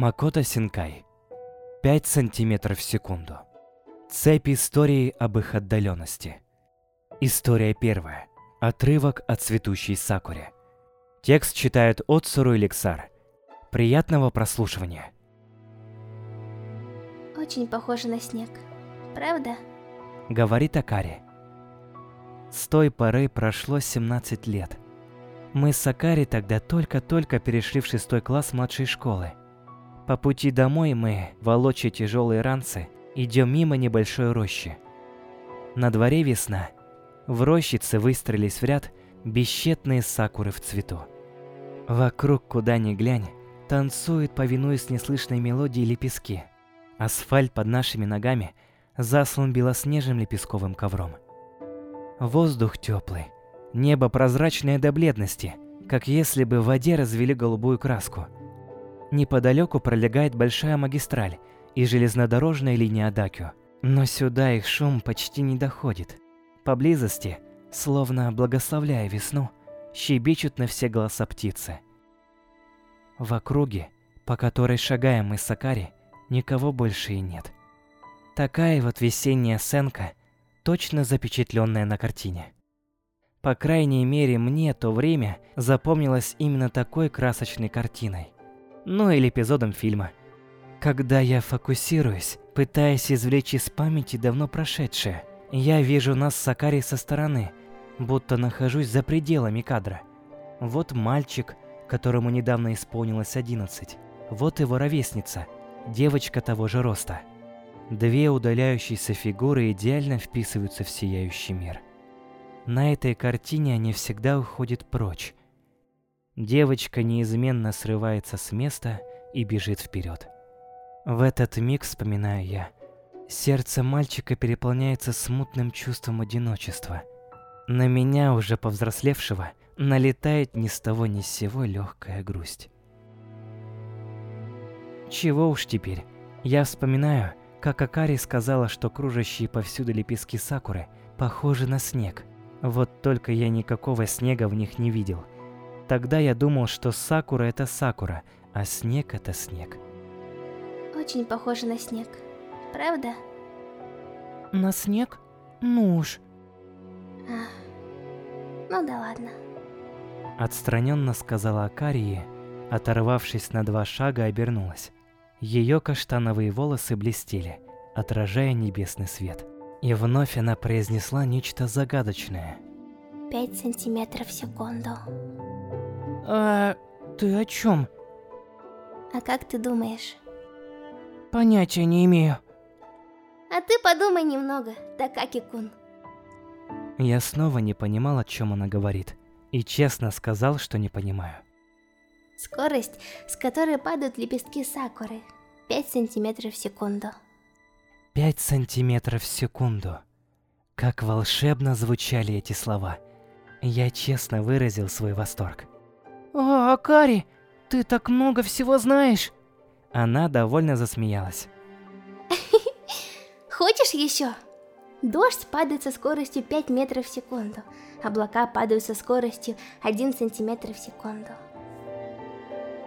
Макото Синкай. 5 сантиметров в секунду. Цепь истории об их отдаленности. История первая. Отрывок о цветущей сакуре. Текст читает Отсуру Эликсар. Приятного прослушивания. Очень похоже на снег. Правда? Говорит Акари. С той поры прошло 17 лет. Мы с Акари тогда только-только перешли в шестой класс младшей школы. По пути домой мы, волоча тяжелые ранцы, идем мимо небольшой рощи. На дворе весна. В рощице выстроились в ряд бесчетные сакуры в цвету. Вокруг, куда ни глянь, танцуют, повинуясь неслышной мелодии лепестки. Асфальт под нашими ногами заслан белоснежным лепестковым ковром. Воздух теплый, небо прозрачное до бледности, как если бы в воде развели голубую краску. Неподалеку пролегает большая магистраль и железнодорожная линия Адакио, но сюда их шум почти не доходит. Поблизости, словно благословляя весну, щебечут на все голоса птицы. В округе, по которой шагаем мы с Сакари, никого больше и нет. Такая вот весенняя сценка, точно запечатленная на картине. По крайней мере, мне то время запомнилось именно такой красочной картиной. Ну или эпизодом фильма. Когда я фокусируюсь, пытаясь извлечь из памяти давно прошедшее, я вижу нас с Сакари со стороны, будто нахожусь за пределами кадра. Вот мальчик, которому недавно исполнилось 11. Вот его ровесница, девочка того же роста. Две удаляющиеся фигуры идеально вписываются в сияющий мир. На этой картине они всегда уходят прочь. Девочка неизменно срывается с места и бежит вперед. В этот миг, вспоминаю я, сердце мальчика переполняется смутным чувством одиночества. На меня, уже повзрослевшего, налетает ни с того ни с сего легкая грусть. Чего уж теперь. Я вспоминаю, как Акари сказала, что кружащие повсюду лепестки сакуры похожи на снег. Вот только я никакого снега в них не видел. Тогда я думал, что сакура это сакура, а снег это снег. Очень похоже на снег. Правда? На снег? Ну уж. Ах. Ну да ладно. Отстраненно сказала Акарии, оторвавшись на два шага, обернулась. Ее каштановые волосы блестели, отражая небесный свет. И вновь она произнесла нечто загадочное. Пять сантиметров в секунду. А ты о чем? А как ты думаешь? Понятия не имею. А ты подумай немного, Такаки-кун. Я снова не понимал, о чем она говорит. И честно сказал, что не понимаю. Скорость, с которой падают лепестки сакуры. 5 сантиметров в секунду. 5 сантиметров в секунду. Как волшебно звучали эти слова. Я честно выразил свой восторг. О, Акари, ты так много всего знаешь. Она довольно засмеялась. Хочешь еще? Дождь падает со скоростью 5 метров в секунду. Облака падают со скоростью 1 сантиметр в секунду.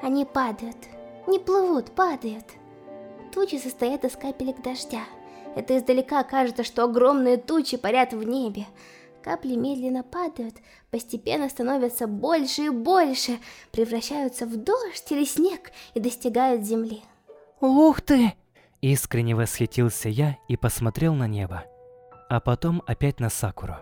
Они падают. Не плывут, падают. Тучи состоят из капелек дождя. Это издалека кажется, что огромные тучи парят в небе. Капли медленно падают, постепенно становятся больше и больше, превращаются в дождь или снег и достигают земли. Ух ты! Искренне восхитился я и посмотрел на небо, а потом опять на Сакуру.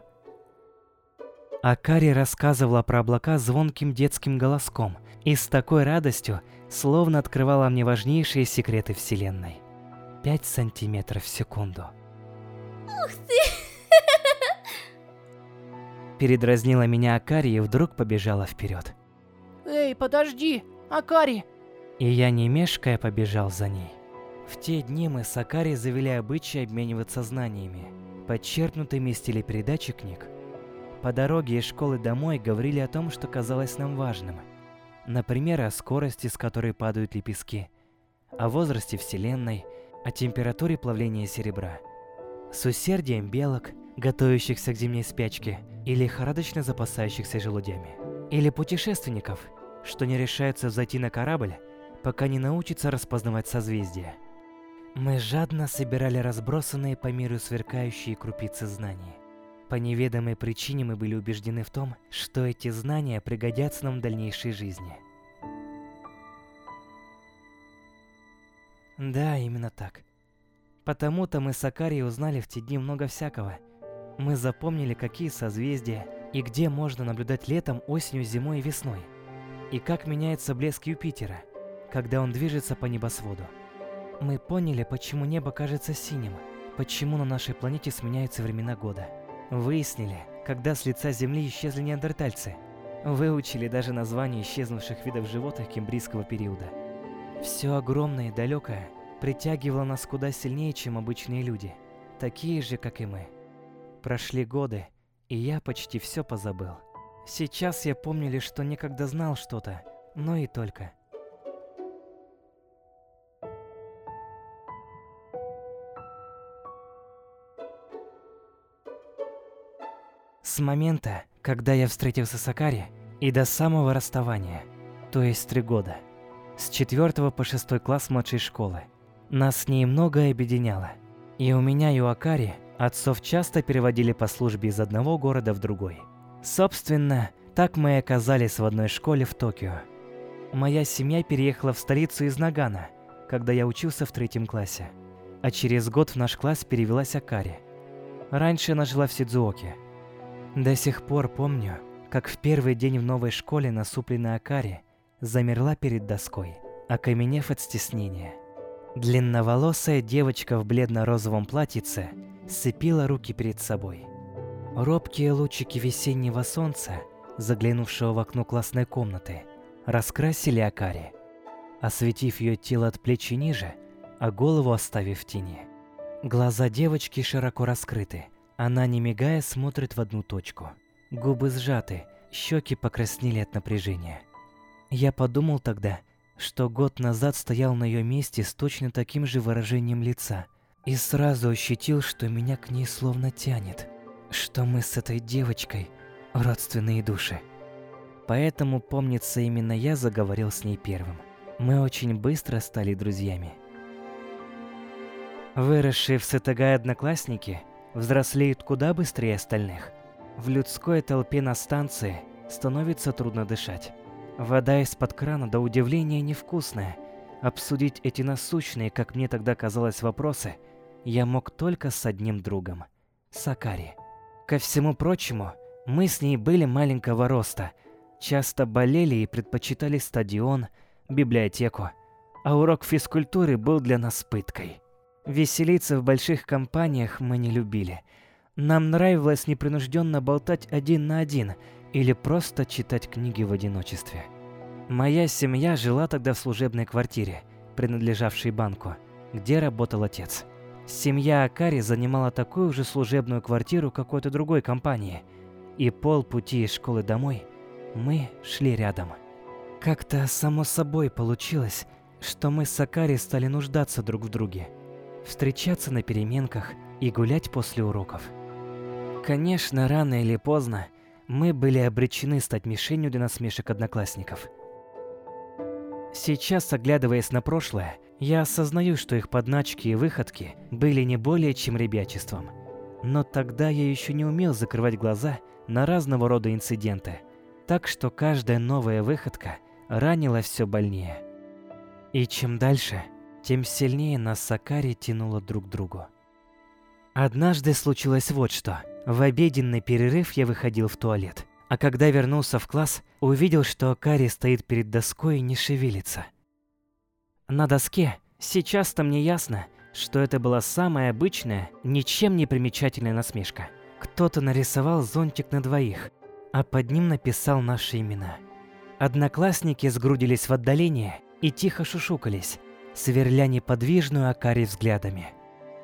Акари рассказывала про облака звонким детским голоском и с такой радостью, словно открывала мне важнейшие секреты Вселенной. Пять сантиметров в секунду. Ух ты! Передразнила меня Акари и вдруг побежала вперед. Эй, подожди, Акари! И я не мешкая побежал за ней. В те дни мы с Акари завели обычай обмениваться знаниями, подчеркнутыми из телепередачи книг. По дороге из школы домой говорили о том, что казалось нам важным. Например, о скорости, с которой падают лепестки, о возрасте Вселенной, о температуре плавления серебра. С усердием белок, готовящихся к зимней спячке, или лихорадочно запасающихся желудями. Или путешественников, что не решаются зайти на корабль, пока не научится распознавать созвездия. Мы жадно собирали разбросанные по миру сверкающие крупицы знаний. По неведомой причине мы были убеждены в том, что эти знания пригодятся нам в дальнейшей жизни. Да, именно так. Потому-то мы с Акарией узнали в те дни много всякого. Мы запомнили, какие созвездия и где можно наблюдать летом, осенью, зимой и весной. И как меняется блеск Юпитера, когда он движется по небосводу. Мы поняли, почему небо кажется синим, почему на нашей планете сменяются времена года. Выяснили, когда с лица Земли исчезли неандертальцы. Выучили даже названия исчезнувших видов животных кембрийского периода. Все огромное и далекое притягивало нас куда сильнее, чем обычные люди, такие же, как и мы. Прошли годы, и я почти все позабыл. Сейчас я помню лишь, что некогда знал что-то, но и только. С момента, когда я встретился с Акари, и до самого расставания, то есть три года, с четвертого по шестой класс младшей школы, нас с ней многое объединяло. И у меня и у Акари отцов часто переводили по службе из одного города в другой. Собственно, так мы и оказались в одной школе в Токио. Моя семья переехала в столицу из Нагана, когда я учился в третьем классе. А через год в наш класс перевелась Акари. Раньше она жила в Сидзуоке – до сих пор помню, как в первый день в новой школе насупленная Акари замерла перед доской, окаменев от стеснения. Длинноволосая девочка в бледно-розовом платьице сцепила руки перед собой. Робкие лучики весеннего солнца, заглянувшего в окно классной комнаты, раскрасили Акари, осветив ее тело от плечи ниже, а голову оставив в тени. Глаза девочки широко раскрыты – она, не мигая, смотрит в одну точку. Губы сжаты, щеки покраснели от напряжения. Я подумал тогда, что год назад стоял на ее месте с точно таким же выражением лица, и сразу ощутил, что меня к ней словно тянет, что мы с этой девочкой родственные души. Поэтому, помнится, именно я заговорил с ней первым. Мы очень быстро стали друзьями. Выросшие в Сытагай одноклассники взрослеют куда быстрее остальных. В людской толпе на станции становится трудно дышать. Вода из-под крана до удивления невкусная. Обсудить эти насущные, как мне тогда казалось, вопросы я мог только с одним другом – Сакари. Ко всему прочему, мы с ней были маленького роста, часто болели и предпочитали стадион, библиотеку, а урок физкультуры был для нас пыткой. Веселиться в больших компаниях мы не любили. Нам нравилось непринужденно болтать один на один или просто читать книги в одиночестве. Моя семья жила тогда в служебной квартире, принадлежавшей банку, где работал отец. Семья Акари занимала такую же служебную квартиру какой-то другой компании, и полпути из школы домой мы шли рядом. Как-то само собой получилось, что мы с Акари стали нуждаться друг в друге – встречаться на переменках и гулять после уроков. Конечно, рано или поздно мы были обречены стать мишенью для насмешек одноклассников. Сейчас, оглядываясь на прошлое, я осознаю, что их подначки и выходки были не более чем ребячеством. Но тогда я еще не умел закрывать глаза на разного рода инциденты, так что каждая новая выходка ранила все больнее. И чем дальше, тем сильнее нас с Акари тянуло друг к другу. Однажды случилось вот что. В обеденный перерыв я выходил в туалет, а когда вернулся в класс, увидел, что Акари стоит перед доской и не шевелится. На доске сейчас-то мне ясно, что это была самая обычная, ничем не примечательная насмешка. Кто-то нарисовал зонтик на двоих, а под ним написал наши имена. Одноклассники сгрудились в отдалении и тихо шушукались, сверля неподвижную Акари взглядами.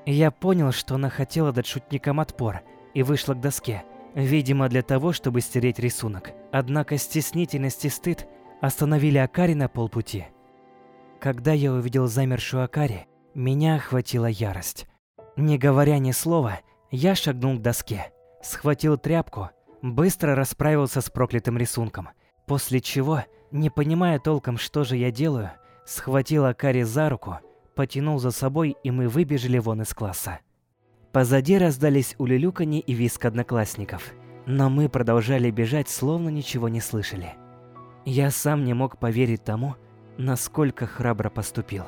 Я понял, что она хотела дать шутникам отпор, и вышла к доске, видимо для того, чтобы стереть рисунок. Однако стеснительность и стыд остановили Акари на полпути. Когда я увидел замершую Акари, меня охватила ярость. Не говоря ни слова, я шагнул к доске, схватил тряпку, быстро расправился с проклятым рисунком, после чего, не понимая толком, что же я делаю, схватил Акари за руку, потянул за собой, и мы выбежали вон из класса. Позади раздались улюлюканье и виск одноклассников, но мы продолжали бежать, словно ничего не слышали. Я сам не мог поверить тому, насколько храбро поступил.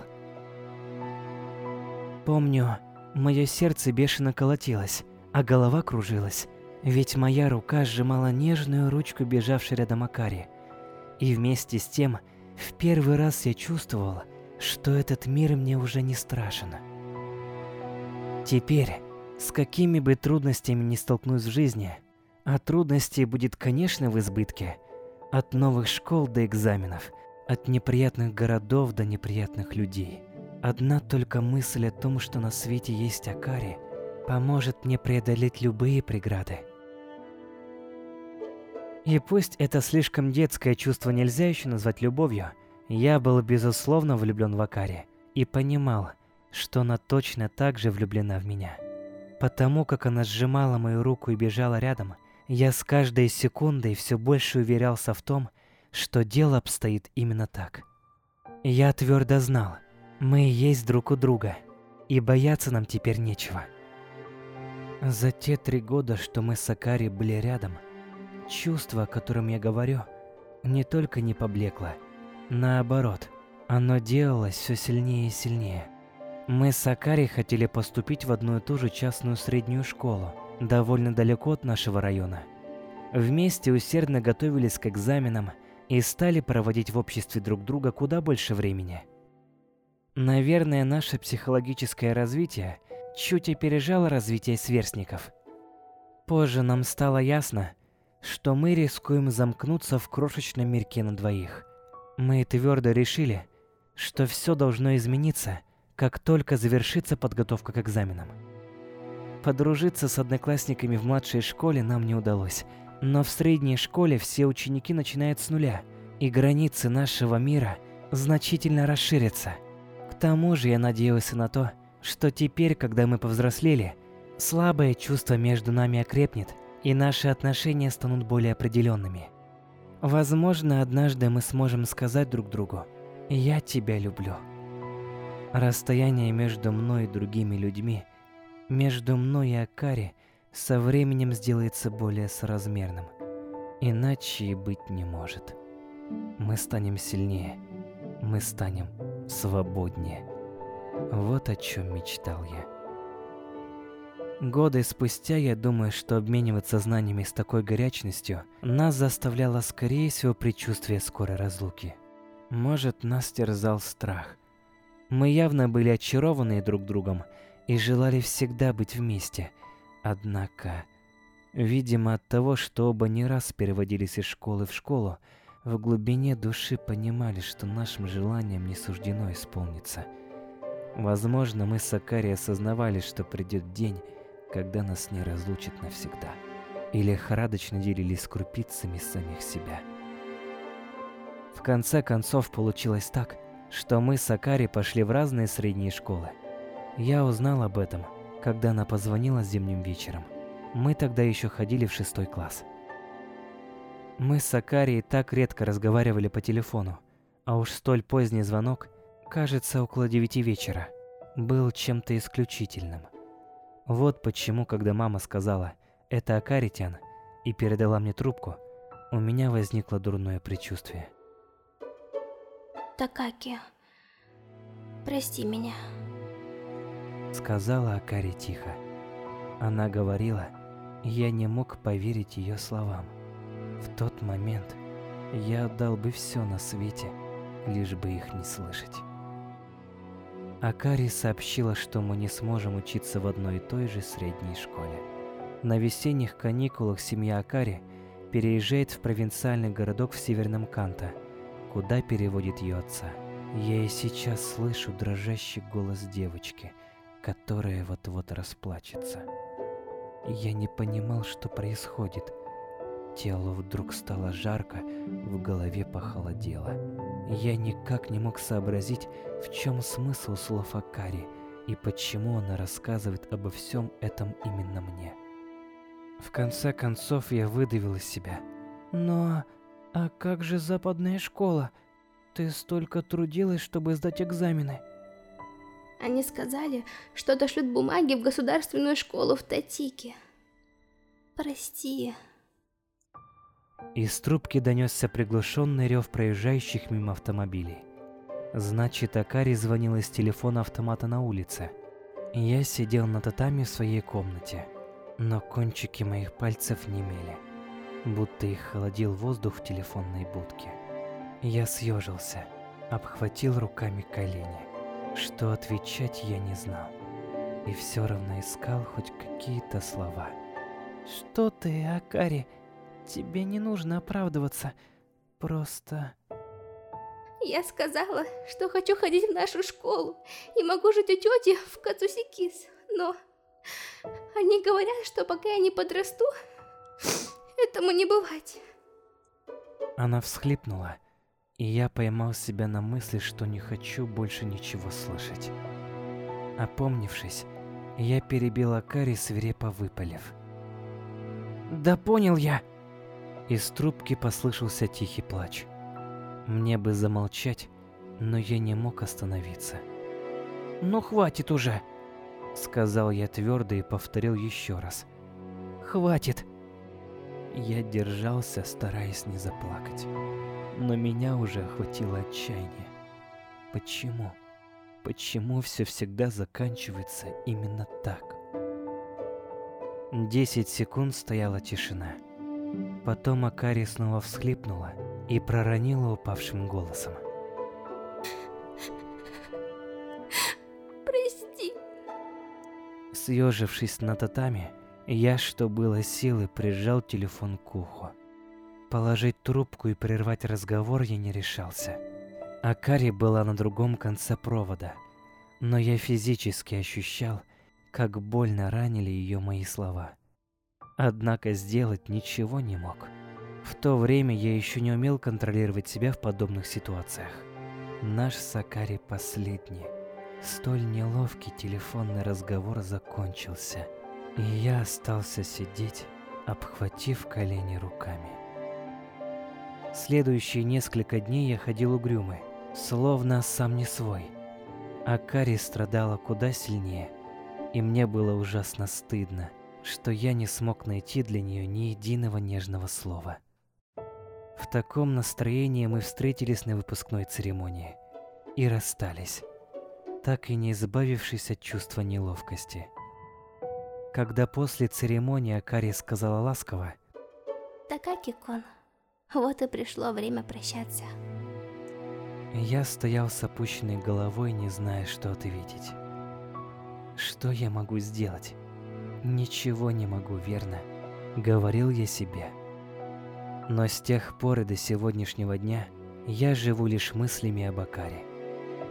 Помню, мое сердце бешено колотилось, а голова кружилась, ведь моя рука сжимала нежную ручку бежавшей рядом Акари. И вместе с тем, в первый раз я чувствовал, что этот мир мне уже не страшен. Теперь, с какими бы трудностями ни столкнусь в жизни, а трудностей будет, конечно, в избытке, от новых школ до экзаменов, от неприятных городов до неприятных людей. Одна только мысль о том, что на свете есть Акари, поможет мне преодолеть любые преграды. И пусть это слишком детское чувство нельзя еще назвать любовью, я был безусловно влюблен в Акари и понимал, что она точно так же влюблена в меня. Потому как она сжимала мою руку и бежала рядом, я с каждой секундой все больше уверялся в том, что дело обстоит именно так. Я твердо знал, мы есть друг у друга, и бояться нам теперь нечего. За те три года, что мы с Акари были рядом – Чувство, о котором я говорю, не только не поблекло, наоборот, оно делалось все сильнее и сильнее. Мы с Акари хотели поступить в одну и ту же частную среднюю школу, довольно далеко от нашего района. Вместе усердно готовились к экзаменам и стали проводить в обществе друг друга куда больше времени. Наверное, наше психологическое развитие чуть опережало развитие сверстников. Позже нам стало ясно, что мы рискуем замкнуться в крошечном мирке на двоих. Мы твердо решили, что все должно измениться, как только завершится подготовка к экзаменам. Подружиться с одноклассниками в младшей школе нам не удалось, но в средней школе все ученики начинают с нуля, и границы нашего мира значительно расширятся. К тому же я надеялся на то, что теперь, когда мы повзрослели, слабое чувство между нами окрепнет – и наши отношения станут более определенными. Возможно, однажды мы сможем сказать друг другу «Я тебя люблю». Расстояние между мной и другими людьми, между мной и Акари, со временем сделается более соразмерным. Иначе и быть не может. Мы станем сильнее, мы станем свободнее. Вот о чем мечтал я. Годы спустя я думаю, что обмениваться знаниями с такой горячностью нас заставляло скорее всего предчувствие скорой разлуки. Может, нас терзал страх. Мы явно были очарованы друг другом и желали всегда быть вместе. Однако, видимо, от того, что оба не раз переводились из школы в школу, в глубине души понимали, что нашим желаниям не суждено исполниться. Возможно, мы с Акари осознавали, что придет день, когда нас не разлучат навсегда. И лихорадочно делились крупицами самих себя. В конце концов получилось так, что мы с Акари пошли в разные средние школы. Я узнал об этом, когда она позвонила зимним вечером. Мы тогда еще ходили в шестой класс. Мы с Акари так редко разговаривали по телефону, а уж столь поздний звонок, кажется, около девяти вечера, был чем-то исключительным – вот почему, когда мама сказала «это Акаритян» и передала мне трубку, у меня возникло дурное предчувствие. Такаки, прости меня. Сказала Акари тихо. Она говорила, я не мог поверить ее словам. В тот момент я отдал бы все на свете, лишь бы их не слышать. Акари сообщила, что мы не сможем учиться в одной и той же средней школе. На весенних каникулах семья Акари переезжает в провинциальный городок в северном Канто, куда переводит ее отца. Я и сейчас слышу дрожащий голос девочки, которая вот-вот расплачется. Я не понимал, что происходит. Телу вдруг стало жарко, в голове похолодело. Я никак не мог сообразить, в чем смысл слов Акари и почему она рассказывает обо всем этом именно мне. В конце концов я выдавил из себя. Но... а как же западная школа? Ты столько трудилась, чтобы сдать экзамены. Они сказали, что дошлют бумаги в государственную школу в Татике. Прости. Из трубки донесся приглушенный рев проезжающих мимо автомобилей. Значит, Акари звонил из телефона автомата на улице. Я сидел на татами в своей комнате, но кончики моих пальцев немели, будто их холодил воздух в телефонной будке. Я съежился, обхватил руками колени. Что отвечать я не знал. И все равно искал хоть какие-то слова. Что ты, Акари? Тебе не нужно оправдываться. Просто... Я сказала, что хочу ходить в нашу школу и могу жить у тети в Кацусикис, но... Они говорят, что пока я не подрасту, этому не бывать. Она всхлипнула, и я поймал себя на мысли, что не хочу больше ничего слышать. Опомнившись, я перебил Акари, свирепо выпалив. «Да понял я!» Из трубки послышался тихий плач. Мне бы замолчать, но я не мог остановиться. «Ну хватит уже!» Сказал я твердо и повторил еще раз. «Хватит!» Я держался, стараясь не заплакать но меня уже охватило отчаяние. Почему? Почему все всегда заканчивается именно так? Десять секунд стояла тишина. Потом Акари снова всхлипнула и проронила упавшим голосом. Прости. Съежившись на татами, я, что было силы, прижал телефон к уху. Положить трубку и прервать разговор я не решался. Акари была на другом конце провода, но я физически ощущал, как больно ранили ее мои слова. Однако сделать ничего не мог. В то время я еще не умел контролировать себя в подобных ситуациях. Наш с Акари последний, столь неловкий телефонный разговор закончился, и я остался сидеть, обхватив колени руками. Следующие несколько дней я ходил угрюмый, словно сам не свой. А Кари страдала куда сильнее, и мне было ужасно стыдно, что я не смог найти для нее ни единого нежного слова. В таком настроении мы встретились на выпускной церемонии и расстались, так и не избавившись от чувства неловкости. Когда после церемонии Акари сказала ласково «Такаки-кон, вот и пришло время прощаться. Я стоял с опущенной головой, не зная, что ответить. Что я могу сделать? Ничего не могу, верно? Говорил я себе. Но с тех пор и до сегодняшнего дня я живу лишь мыслями об Акаре.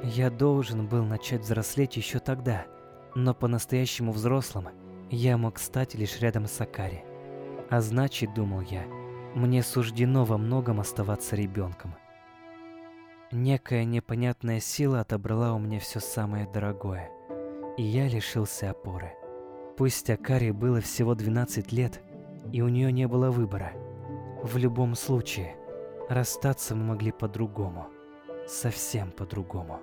Я должен был начать взрослеть еще тогда, но по-настоящему взрослым я мог стать лишь рядом с Акари. А значит, думал я, мне суждено во многом оставаться ребенком. Некая непонятная сила отобрала у меня все самое дорогое, и я лишился опоры. Пусть Акари было всего 12 лет, и у нее не было выбора. В любом случае, расстаться мы могли по-другому. Совсем по-другому.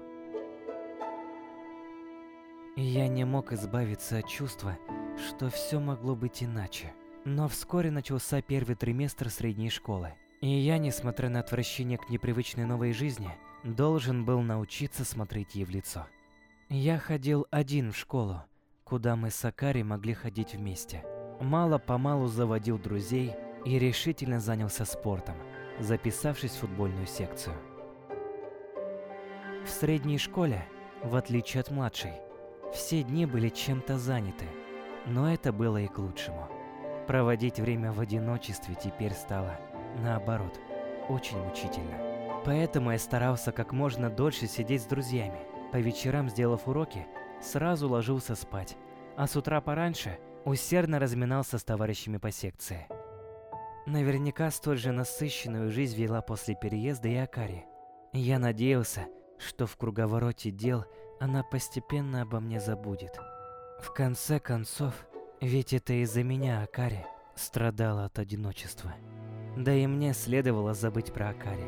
И я не мог избавиться от чувства, что все могло быть иначе. Но вскоре начался первый триместр средней школы. И я, несмотря на отвращение к непривычной новой жизни, должен был научиться смотреть ей в лицо. Я ходил один в школу, куда мы с Акари могли ходить вместе. Мало-помалу заводил друзей и решительно занялся спортом, записавшись в футбольную секцию. В средней школе, в отличие от младшей, все дни были чем-то заняты, но это было и к лучшему. Проводить время в одиночестве теперь стало, наоборот, очень мучительно. Поэтому я старался как можно дольше сидеть с друзьями. По вечерам, сделав уроки, сразу ложился спать, а с утра пораньше усердно разминался с товарищами по секции. Наверняка столь же насыщенную жизнь вела после переезда и Акари. Я надеялся, что в круговороте дел она постепенно обо мне забудет. В конце концов, ведь это из-за меня Акари страдала от одиночества. Да и мне следовало забыть про Акари.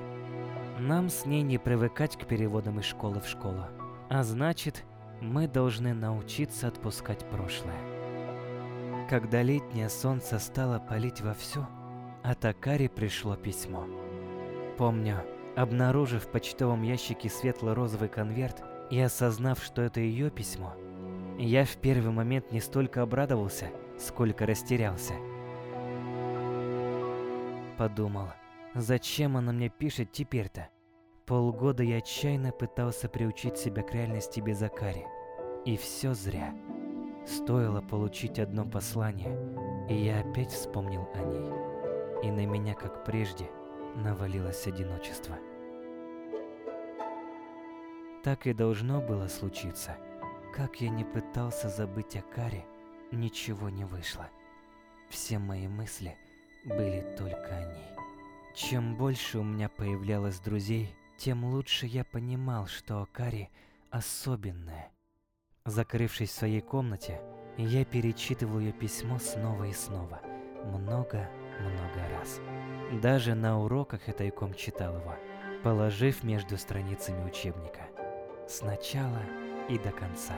Нам с ней не привыкать к переводам из школы в школу. А значит, мы должны научиться отпускать прошлое. Когда летнее солнце стало палить вовсю, от Акари пришло письмо. Помню, обнаружив в почтовом ящике светло-розовый конверт и осознав, что это ее письмо, я в первый момент не столько обрадовался, сколько растерялся. Подумал, зачем она мне пишет теперь-то? Полгода я отчаянно пытался приучить себя к реальности без Акари. И все зря. Стоило получить одно послание, и я опять вспомнил о ней. И на меня, как прежде, навалилось одиночество. Так и должно было случиться. Как я не пытался забыть о Каре, ничего не вышло. Все мои мысли были только о ней. Чем больше у меня появлялось друзей, тем лучше я понимал, что Акари особенная. Закрывшись в своей комнате, я перечитывал ее письмо снова и снова, много-много раз. Даже на уроках я тайком читал его, положив между страницами учебника. Сначала и до конца.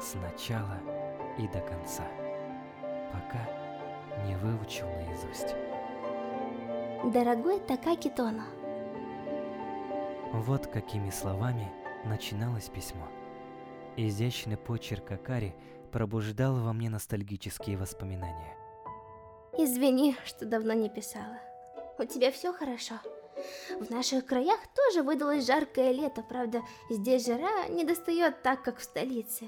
Сначала и до конца. Пока не выучил наизусть. Дорогой Такаки Тоно, Вот какими словами начиналось письмо. Изящный почерк Акари пробуждал во мне ностальгические воспоминания. Извини, что давно не писала. У тебя все хорошо? В наших краях тоже выдалось жаркое лето, правда, здесь жара не достает так, как в столице.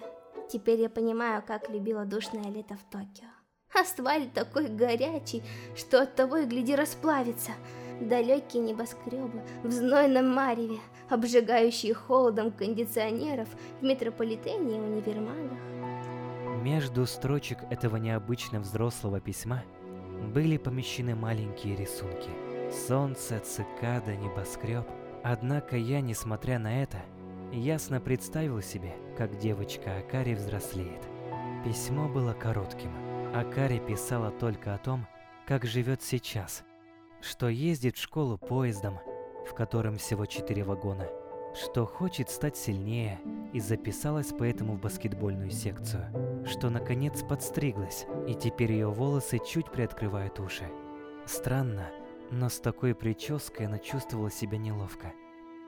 Теперь я понимаю, как любила душное лето в Токио. Асфальт такой горячий, что от того и гляди расплавится. Далекие небоскребы в знойном мареве, обжигающие холодом кондиционеров в метрополитене и универмагах. Между строчек этого необычно взрослого письма были помещены маленькие рисунки. Солнце, цикада, небоскреб. Однако я, несмотря на это, ясно представил себе, как девочка Акари взрослеет. Письмо было коротким. Акари писала только о том, как живет сейчас, что ездит в школу поездом, в котором всего четыре вагона, что хочет стать сильнее и записалась поэтому в баскетбольную секцию, что наконец подстриглась и теперь ее волосы чуть приоткрывают уши. Странно, но с такой прической она чувствовала себя неловко.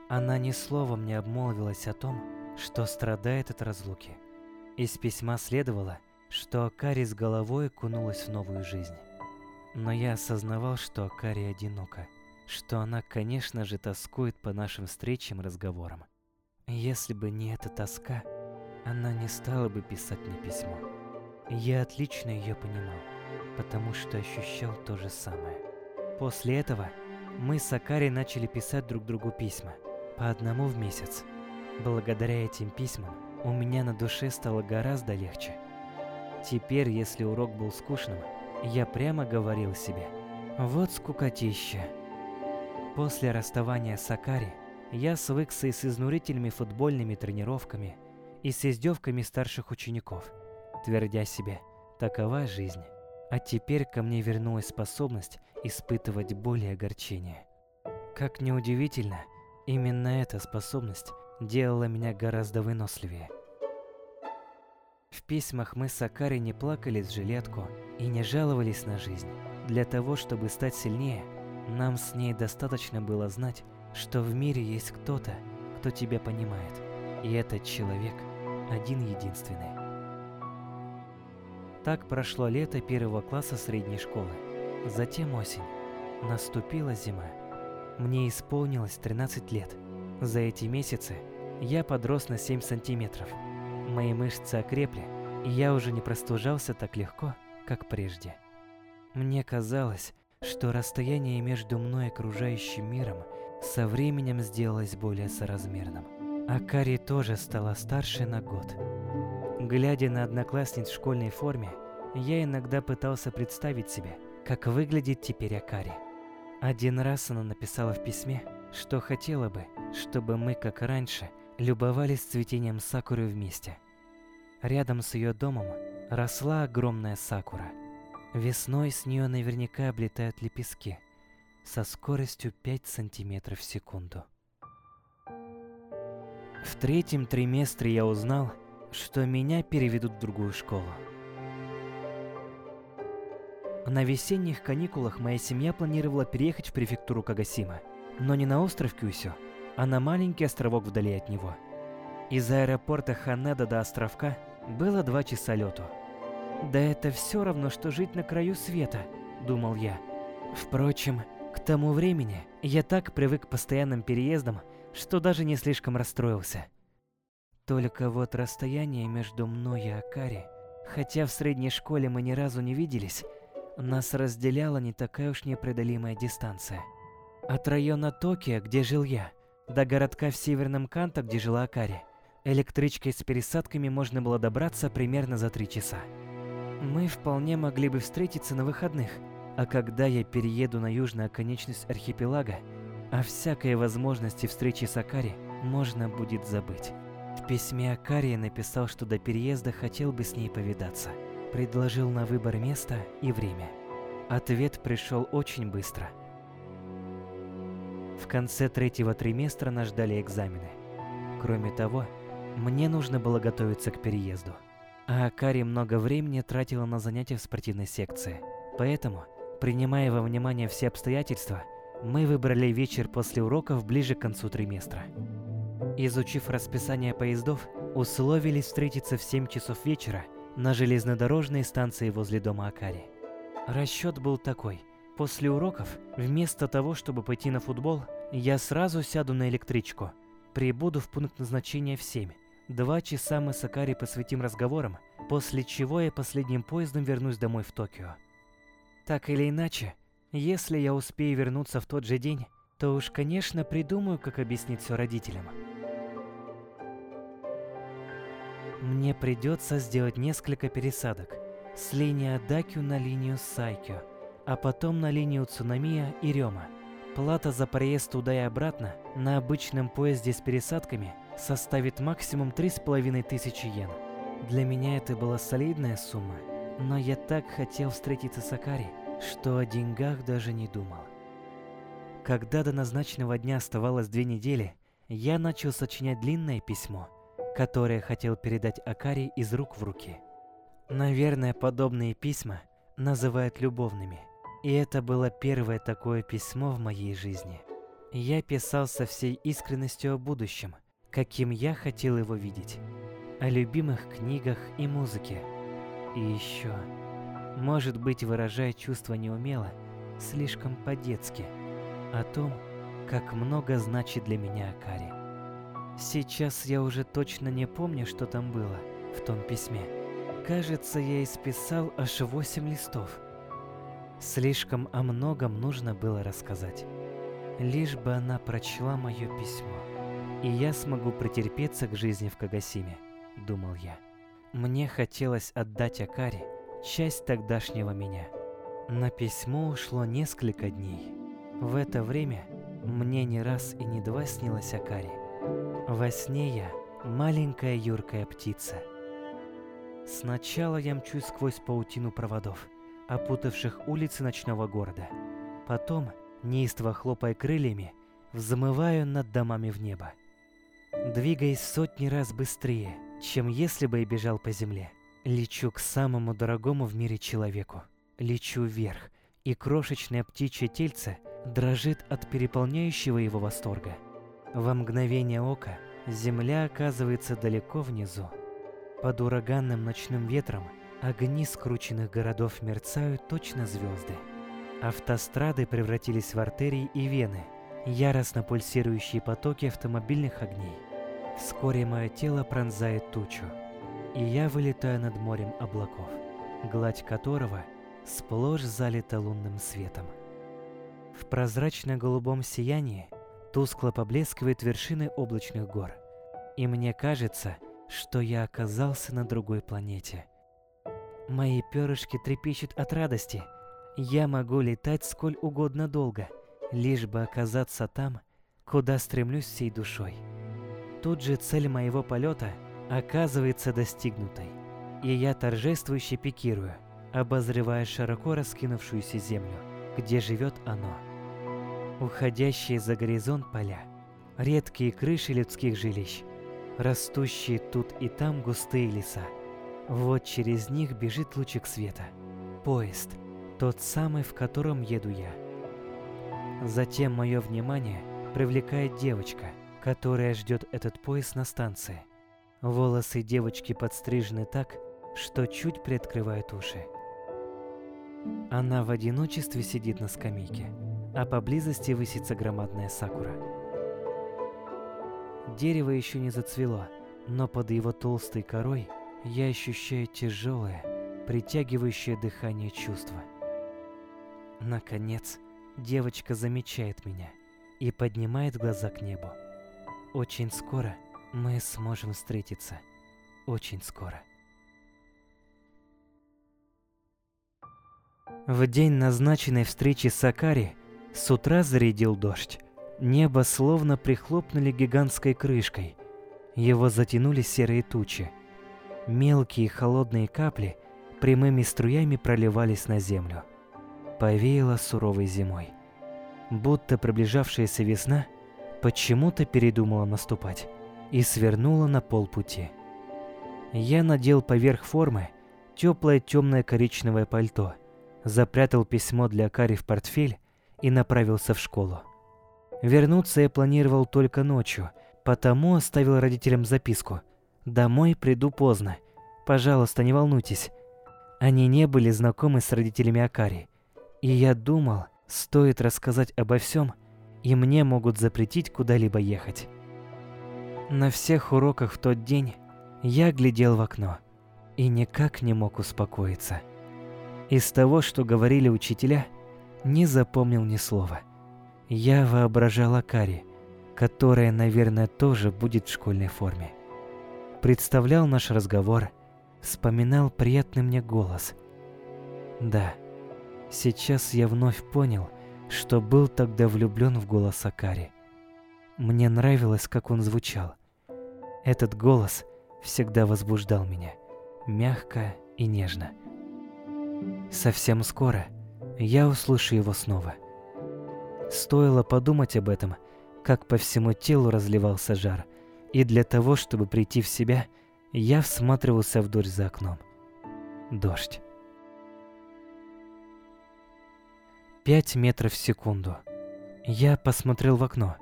Она ни словом не обмолвилась о том, что страдает от разлуки. Из письма следовало, что Акари с головой окунулась в новую жизнь. Но я осознавал, что Акари одинока, что она, конечно же, тоскует по нашим встречам и разговорам. Если бы не эта тоска, она не стала бы писать мне письмо. Я отлично ее понимал, потому что ощущал то же самое. После этого мы с Акари начали писать друг другу письма, по одному в месяц. Благодаря этим письмам у меня на душе стало гораздо легче. Теперь, если урок был скучным, я прямо говорил себе «Вот скукотища». После расставания с Акари я свыкся и с изнурительными футбольными тренировками, и с издевками старших учеников, твердя себе «такова жизнь». А теперь ко мне вернулась способность испытывать боль и огорчение. Как неудивительно, именно эта способность делала меня гораздо выносливее. В письмах мы с Акари не плакали с жилетку и не жаловались на жизнь. Для того, чтобы стать сильнее, нам с ней достаточно было знать, что в мире есть кто-то, кто тебя понимает. И этот человек один единственный. Так прошло лето первого класса средней школы. Затем осень. Наступила зима. Мне исполнилось 13 лет. За эти месяцы я подрос на 7 сантиметров. Мои мышцы окрепли, и я уже не простужался так легко, как прежде. Мне казалось, что расстояние между мной и окружающим миром со временем сделалось более соразмерным. А Кари тоже стала старше на год. Глядя на одноклассниц в школьной форме, я иногда пытался представить себе, как выглядит теперь Акари. Один раз она написала в письме, что хотела бы, чтобы мы, как раньше, любовались цветением сакуры вместе. Рядом с ее домом росла огромная сакура. Весной с нее наверняка облетают лепестки. со скоростью 5 сантиметров в секунду. В третьем триместре я узнал, что меня переведут в другую школу. На весенних каникулах моя семья планировала переехать в префектуру Кагасима, но не на остров Кюсю, а на маленький островок вдали от него. Из аэропорта Ханеда до островка было два часа лету. Да это все равно, что жить на краю света, думал я. Впрочем, к тому времени я так привык к постоянным переездам, что даже не слишком расстроился. Только вот расстояние между мной и Акари, хотя в средней школе мы ни разу не виделись, нас разделяла не такая уж непреодолимая дистанция. От района Токио, где жил я, до городка в северном Канто, где жила Акари, электричкой с пересадками можно было добраться примерно за три часа. Мы вполне могли бы встретиться на выходных, а когда я перееду на южную оконечность архипелага, о всякой возможности встречи с Акари можно будет забыть. В письме Акари написал, что до переезда хотел бы с ней повидаться. Предложил на выбор место и время. Ответ пришел очень быстро. В конце третьего триместра нас ждали экзамены. Кроме того, мне нужно было готовиться к переезду. А Акари много времени тратила на занятия в спортивной секции. Поэтому, принимая во внимание все обстоятельства, мы выбрали вечер после уроков ближе к концу триместра. Изучив расписание поездов, условились встретиться в 7 часов вечера на железнодорожной станции возле дома Акари. Расчет был такой. После уроков, вместо того, чтобы пойти на футбол, я сразу сяду на электричку. Прибуду в пункт назначения в 7. Два часа мы с Акари посвятим разговорам, после чего я последним поездом вернусь домой в Токио. Так или иначе, если я успею вернуться в тот же день, то уж, конечно, придумаю, как объяснить все родителям. Мне придется сделать несколько пересадок с линии Адакю на линию Сайкю, а потом на линию Цунамия и Рёма. Плата за проезд туда и обратно на обычном поезде с пересадками составит максимум 3500 йен. Для меня это была солидная сумма, но я так хотел встретиться с Акари – что о деньгах даже не думал. Когда до назначенного дня оставалось две недели, я начал сочинять длинное письмо, которое хотел передать Акари из рук в руки. Наверное, подобные письма называют любовными, и это было первое такое письмо в моей жизни. Я писал со всей искренностью о будущем, каким я хотел его видеть, о любимых книгах и музыке, и еще может быть, выражая чувства неумело, слишком по-детски, о том, как много значит для меня Акари. Сейчас я уже точно не помню, что там было в том письме. Кажется, я исписал аж восемь листов. Слишком о многом нужно было рассказать. Лишь бы она прочла мое письмо, и я смогу претерпеться к жизни в Кагасиме, думал я. Мне хотелось отдать Акари часть тогдашнего меня. На письмо ушло несколько дней. В это время мне не раз и не два снилась Акари. Во сне я маленькая юркая птица. Сначала я мчусь сквозь паутину проводов, опутавших улицы ночного города. Потом, неистово хлопая крыльями, взмываю над домами в небо. Двигаясь сотни раз быстрее, чем если бы я бежал по земле. Лечу к самому дорогому в мире человеку. Лечу вверх, и крошечное птичье тельце дрожит от переполняющего его восторга. Во мгновение ока земля оказывается далеко внизу. Под ураганным ночным ветром огни скрученных городов мерцают точно звезды. Автострады превратились в артерии и вены, яростно пульсирующие потоки автомобильных огней. Вскоре мое тело пронзает тучу – и я вылетаю над морем облаков, гладь которого сплошь залита лунным светом. В прозрачно-голубом сиянии тускло поблескивают вершины облачных гор, и мне кажется, что я оказался на другой планете. Мои перышки трепещут от радости. Я могу летать сколь угодно долго, лишь бы оказаться там, куда стремлюсь всей душой. Тут же цель моего полета — оказывается достигнутой, и я торжествующе пикирую, обозревая широко раскинувшуюся землю, где живет оно. Уходящие за горизонт поля, редкие крыши людских жилищ, растущие тут и там густые леса. Вот через них бежит лучик света. Поезд, тот самый, в котором еду я. Затем мое внимание привлекает девочка, которая ждет этот поезд на станции. Волосы девочки подстрижены так, что чуть приоткрывают уши. Она в одиночестве сидит на скамейке, а поблизости высится громадная сакура. Дерево еще не зацвело, но под его толстой корой я ощущаю тяжелое, притягивающее дыхание чувство. Наконец, девочка замечает меня и поднимает глаза к небу. Очень скоро мы сможем встретиться. Очень скоро. В день назначенной встречи с Акари с утра зарядил дождь. Небо словно прихлопнули гигантской крышкой. Его затянули серые тучи. Мелкие холодные капли прямыми струями проливались на землю. Повеяло суровой зимой. Будто приближавшаяся весна почему-то передумала наступать и свернула на полпути. Я надел поверх формы теплое темное коричневое пальто – запрятал письмо для Кари в портфель и направился в школу. Вернуться я планировал только ночью, потому оставил родителям записку. «Домой приду поздно. Пожалуйста, не волнуйтесь». Они не были знакомы с родителями Акари. И я думал, стоит рассказать обо всем, и мне могут запретить куда-либо ехать. На всех уроках в тот день я глядел в окно и никак не мог успокоиться. Из того, что говорили учителя, не запомнил ни слова. Я воображала Кари, которая, наверное, тоже будет в школьной форме. Представлял наш разговор, вспоминал приятный мне голос. Да, сейчас я вновь понял, что был тогда влюблен в голос Акари. Мне нравилось, как он звучал. Этот голос всегда возбуждал меня, мягко и нежно. Совсем скоро я услышу его снова. Стоило подумать об этом, как по всему телу разливался жар, и для того, чтобы прийти в себя, я всматривался в дождь за окном. Дождь. Пять метров в секунду. Я посмотрел в окно.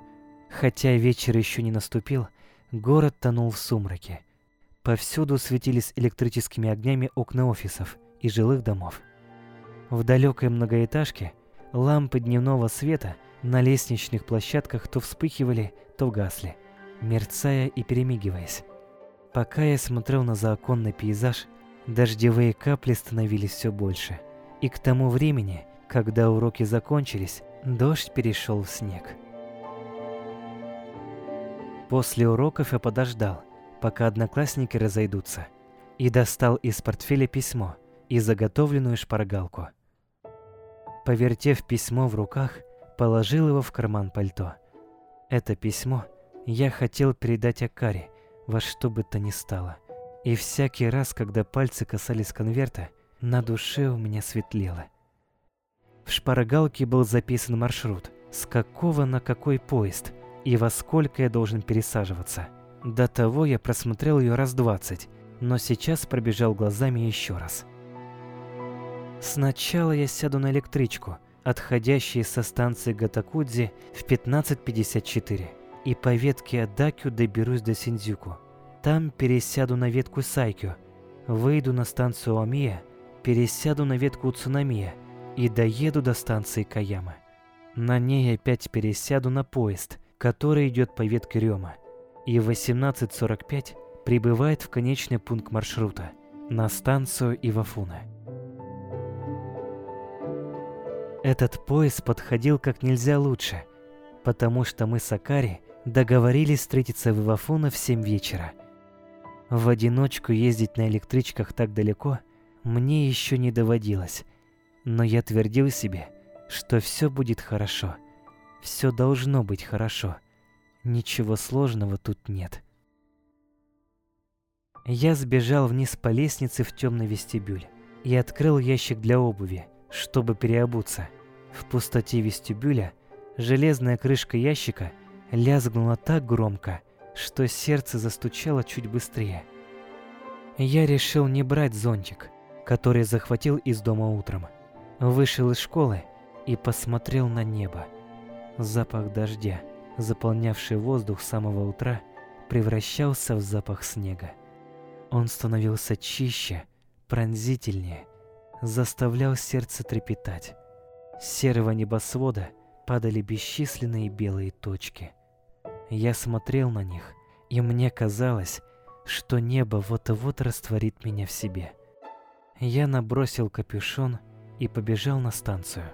Хотя вечер еще не наступил, город тонул в сумраке. Повсюду светились электрическими огнями окна офисов и жилых домов. В далекой многоэтажке лампы дневного света на лестничных площадках то вспыхивали, то гасли, мерцая и перемигиваясь. Пока я смотрел на заоконный пейзаж, дождевые капли становились все больше. И к тому времени, когда уроки закончились, дождь перешел в снег. После уроков я подождал, пока одноклассники разойдутся, и достал из портфеля письмо и заготовленную шпаргалку – Повертев письмо в руках, положил его в карман пальто. Это письмо я хотел передать Акаре во что бы то ни стало. И всякий раз, когда пальцы касались конверта, на душе у меня светлело. В шпаргалке был записан маршрут, с какого на какой поезд и во сколько я должен пересаживаться. До того я просмотрел ее раз двадцать, но сейчас пробежал глазами еще раз. Сначала я сяду на электричку, отходящей со станции Гатакудзи в 15.54, и по ветке Адакю доберусь до Синдзюку. Там пересяду на ветку Сайкю, выйду на станцию Омия, пересяду на ветку Уцунамия и доеду до станции Каяма. На ней опять пересяду на поезд, который идет по ветке Рёма, и в 18.45 прибывает в конечный пункт маршрута, на станцию Ивафуна. Этот поезд подходил как нельзя лучше, потому что мы с Акари договорились встретиться в Ивафуна в 7 вечера. В одиночку ездить на электричках так далеко мне еще не доводилось, но я твердил себе, что все будет хорошо. Все должно быть хорошо. Ничего сложного тут нет. Я сбежал вниз по лестнице в темный вестибюль и открыл ящик для обуви, чтобы переобуться. В пустоте вестибюля Железная крышка ящика лязгнула так громко, что сердце застучало чуть быстрее. Я решил не брать зонтик, который захватил из дома утром. Вышел из школы и посмотрел на небо. Запах дождя, заполнявший воздух с самого утра, превращался в запах снега. Он становился чище, пронзительнее, заставлял сердце трепетать. С серого небосвода падали бесчисленные белые точки. Я смотрел на них, и мне казалось, что небо вот-вот растворит меня в себе. Я набросил капюшон и побежал на станцию.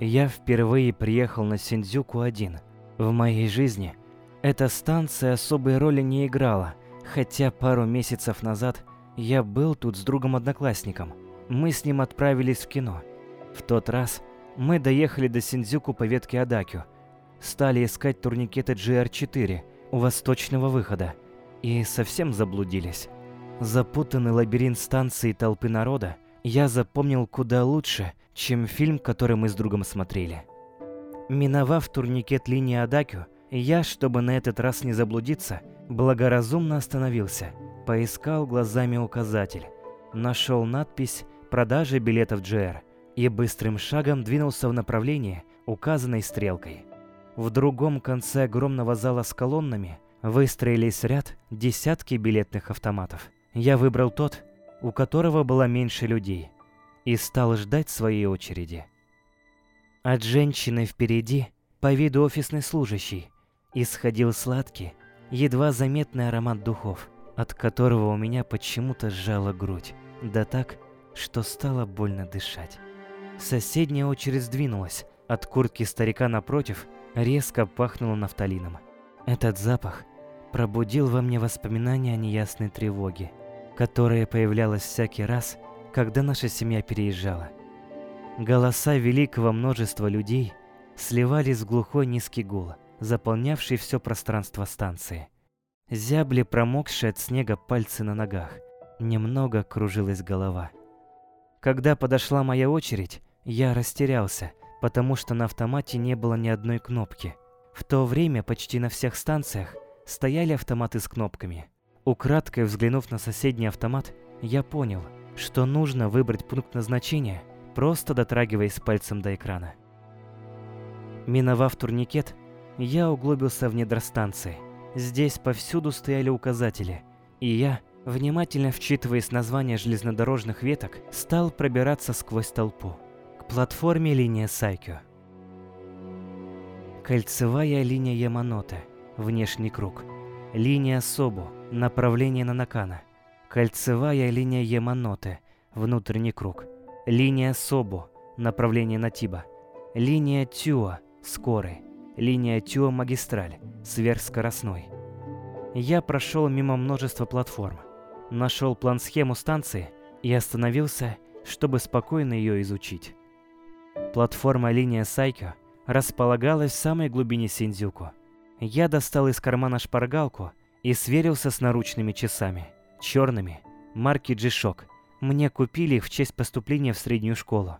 Я впервые приехал на Синдзюку один. В моей жизни эта станция особой роли не играла, хотя пару месяцев назад я был тут с другом-одноклассником. Мы с ним отправились в кино. В тот раз мы доехали до Синдзюку по ветке Адакю, стали искать турникеты GR4 у восточного выхода и совсем заблудились. Запутанный лабиринт станции толпы народа я запомнил куда лучше, чем фильм, который мы с другом смотрели. Миновав турникет линии Адакю, я, чтобы на этот раз не заблудиться, благоразумно остановился, поискал глазами указатель, нашел надпись «Продажа билетов GR» и быстрым шагом двинулся в направлении, указанной стрелкой. В другом конце огромного зала с колоннами выстроились ряд десятки билетных автоматов. Я выбрал тот, у которого было меньше людей, и стал ждать своей очереди. От женщины впереди, по виду офисной служащей, исходил сладкий, едва заметный аромат духов, от которого у меня почему-то сжала грудь, да так, что стало больно дышать. Соседняя очередь сдвинулась, от куртки старика напротив резко пахнуло нафталином. Этот запах пробудил во мне воспоминания о неясной тревоге – которая появлялась всякий раз, когда наша семья переезжала. Голоса великого множества людей сливались в глухой низкий гул, заполнявший все пространство станции. Зябли промокшие от снега пальцы на ногах, немного кружилась голова. Когда подошла моя очередь, я растерялся, потому что на автомате не было ни одной кнопки. В то время почти на всех станциях стояли автоматы с кнопками – Украдкой взглянув на соседний автомат, я понял, что нужно выбрать пункт назначения, просто дотрагиваясь пальцем до экрана. Миновав турникет, я углубился в недра. Здесь повсюду стояли указатели, и я, внимательно вчитываясь названия железнодорожных веток, стал пробираться сквозь толпу к платформе линия Сайкё. Кольцевая линия Яманоте, внешний круг. Линия Собу, Направление на Накана. Кольцевая линия Яманоте. Внутренний круг. Линия Собо. Направление на Тиба. Линия Тюа. Скорый. Линия Тюа Магистраль. Сверхскоростной. Я прошел мимо множества платформ. Нашел план-схему станции и остановился, чтобы спокойно ее изучить. Платформа линия Сайкё располагалась в самой глубине Синдзюку. Я достал из кармана шпаргалку и сверился с наручными часами. Черными, марки G-Shock. Мне купили их в честь поступления в среднюю школу.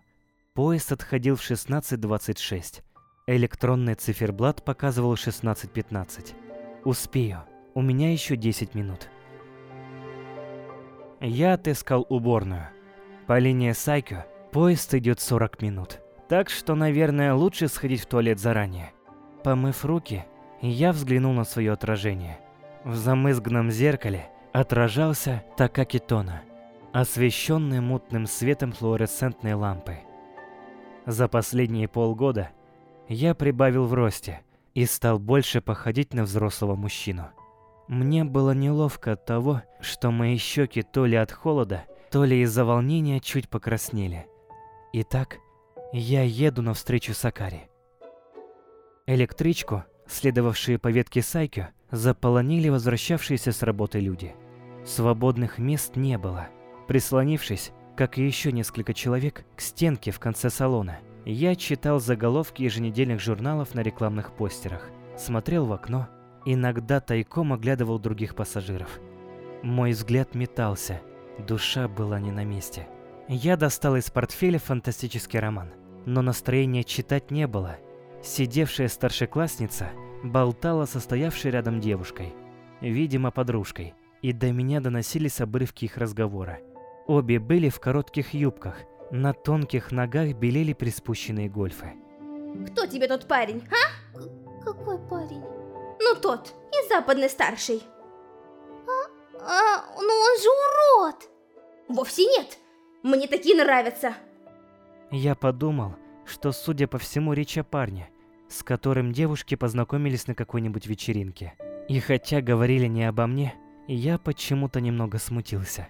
Поезд отходил в 16.26. Электронный циферблат показывал 16.15. Успею. У меня еще 10 минут. Я отыскал уборную. По линии Сайкё поезд идет 40 минут. Так что, наверное, лучше сходить в туалет заранее. Помыв руки, я взглянул на свое отражение – в замызганном зеркале отражался Такакитона, освещенный мутным светом флуоресцентной лампы. За последние полгода я прибавил в росте и стал больше походить на взрослого мужчину. Мне было неловко от того, что мои щеки то ли от холода, то ли из-за волнения чуть покраснели. Итак, я еду навстречу Сакари. Электричку, следовавшие по ветке Сайкё, заполонили возвращавшиеся с работы люди. Свободных мест не было. Прислонившись, как и еще несколько человек, к стенке в конце салона, я читал заголовки еженедельных журналов на рекламных постерах, смотрел в окно, иногда тайком оглядывал других пассажиров. Мой взгляд метался, душа была не на месте. Я достал из портфеля фантастический роман. но настроения читать не было. Сидевшая старшеклассница болтала со стоявшей рядом девушкой, видимо, подружкой, и до меня доносились обрывки их разговора. Обе были в коротких юбках, на тонких ногах белели приспущенные гольфы. Кто тебе тот парень, а? какой парень? Ну тот, из западной старшей. А, а, ну он же урод! Вовсе нет! Мне такие нравятся! Я подумал, что, судя по всему, речь о парне, с которым девушки познакомились на какой-нибудь вечеринке. И хотя говорили не обо мне, я почему-то немного смутился.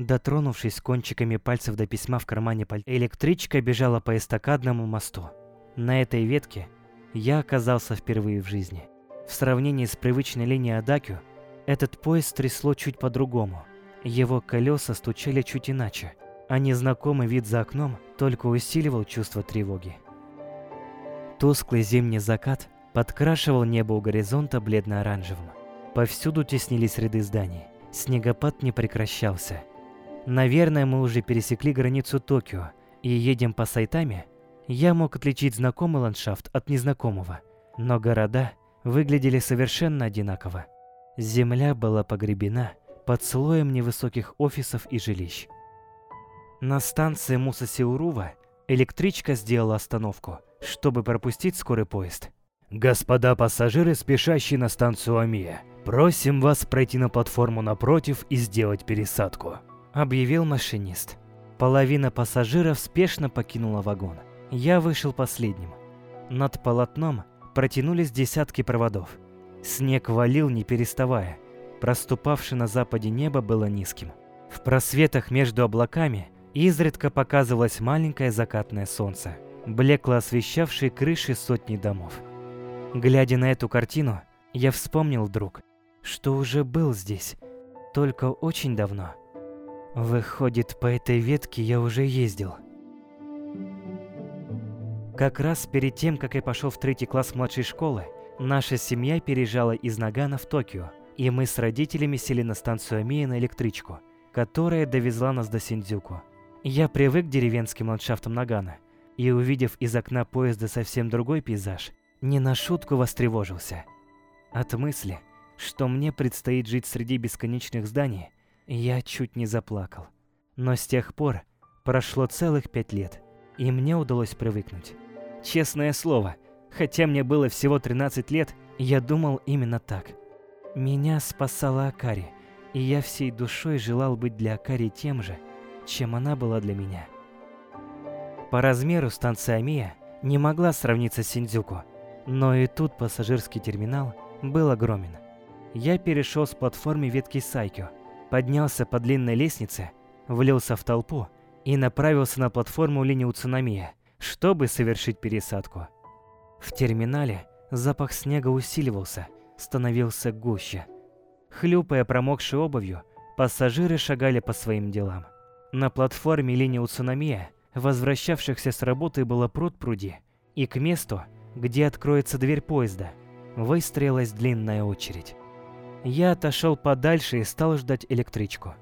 Дотронувшись кончиками пальцев до письма в кармане пальто, электричка бежала по эстакадному мосту. На этой ветке я оказался впервые в жизни. В сравнении с привычной линией Адакю, этот поезд трясло чуть по-другому. Его колеса стучали чуть иначе, а незнакомый вид за окном только усиливал чувство тревоги. Тусклый зимний закат подкрашивал небо у горизонта бледно-оранжевым. Повсюду теснились ряды зданий. Снегопад не прекращался. Наверное, мы уже пересекли границу Токио и едем по Сайтаме. Я мог отличить знакомый ландшафт от незнакомого, но города выглядели совершенно одинаково. Земля была погребена под слоем невысоких офисов и жилищ. На станции Мусасиурува электричка сделала остановку, чтобы пропустить скорый поезд. «Господа пассажиры, спешащие на станцию Амия, просим вас пройти на платформу напротив и сделать пересадку», — объявил машинист. Половина пассажиров спешно покинула вагон. Я вышел последним. Над полотном протянулись десятки проводов. Снег валил не переставая. Проступавшее на западе небо было низким. В просветах между облаками изредка показывалось маленькое закатное солнце, блекло освещавшее крыши сотни домов. Глядя на эту картину, я вспомнил вдруг, что уже был здесь, только очень давно. Выходит, по этой ветке я уже ездил. Как раз перед тем, как я пошел в третий класс младшей школы, наша семья переезжала из Нагана в Токио, и мы с родителями сели на станцию Амия на электричку, которая довезла нас до Синдзюку. Я привык к деревенским ландшафтам Нагана, и увидев из окна поезда совсем другой пейзаж, не на шутку востревожился. От мысли, что мне предстоит жить среди бесконечных зданий, я чуть не заплакал. Но с тех пор прошло целых пять лет, и мне удалось привыкнуть. Честное слово, хотя мне было всего 13 лет, я думал именно так. Меня спасала Акари, и я всей душой желал быть для Акари тем же, чем она была для меня. По размеру станция Амия не могла сравниться с Синдзюку, но и тут пассажирский терминал был огромен. Я перешел с платформы ветки Сайкё, поднялся по длинной лестнице, влился в толпу и направился на платформу линии Уцунамия – чтобы совершить пересадку. В терминале запах снега усиливался, становился гуще. Хлюпая промокшей обувью, пассажиры шагали по своим делам. На платформе линии Уцунамия, возвращавшихся с работы, было пруд-пруди, и к месту, где откроется дверь поезда, выстроилась длинная очередь. Я отошел подальше и стал ждать электричку.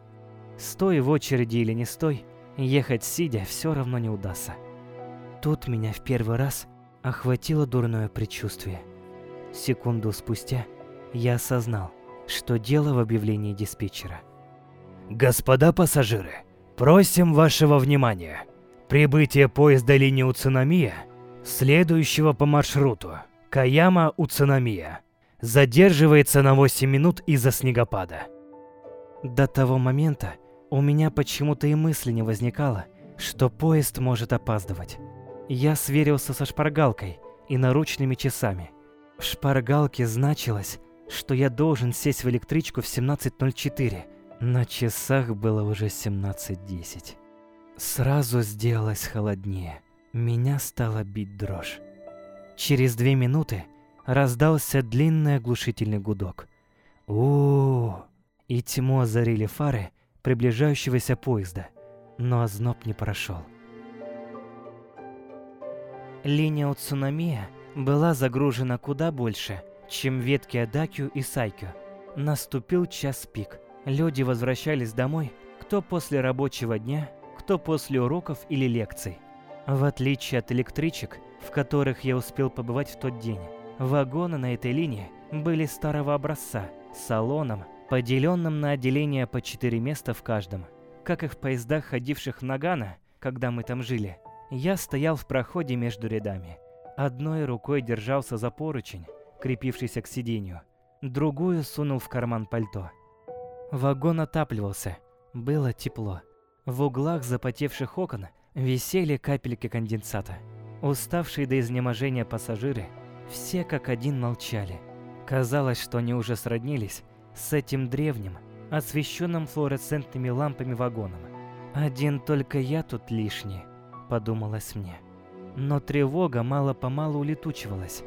Стой в очереди или не стой, ехать сидя все равно не удастся. Тут меня в первый раз охватило дурное предчувствие. Секунду спустя я осознал, что дело в объявлении диспетчера. «Господа пассажиры, просим вашего внимания. Прибытие поезда линии Уцунамия, следующего по маршруту Каяма-Уцунамия, задерживается на 8 минут из-за снегопада». До того момента у меня почему-то и мысли не возникало, что поезд может опаздывать. Я сверился со шпаргалкой и наручными часами. В шпаргалке значилось, что я должен сесть в электричку в 17.04. На часах было уже 17.10. Сразу сделалось холоднее. Меня стала бить дрожь. Через две минуты раздался длинный оглушительный гудок. у, И тьму озарили фары приближающегося поезда, но озноб не прошел. Линия Уцунамия была загружена куда больше, чем ветки Адакю и Сайкю. Наступил час пик. Люди возвращались домой, кто после рабочего дня, кто после уроков или лекций. В отличие от электричек, в которых я успел побывать в тот день, вагоны на этой линии были старого образца, с салоном, поделенным на отделения по четыре места в каждом. Как и в поездах, ходивших в Нагано, когда мы там жили, я стоял в проходе между рядами. Одной рукой держался за поручень, крепившийся к сиденью, другую сунул в карман пальто. Вагон отапливался, было тепло. В углах запотевших окон висели капельки конденсата. Уставшие до изнеможения пассажиры все как один молчали. Казалось, что они уже сроднились с этим древним, освещенным флуоресцентными лампами вагоном. «Один только я тут лишний», — подумалось мне. Но тревога мало-помалу улетучивалась.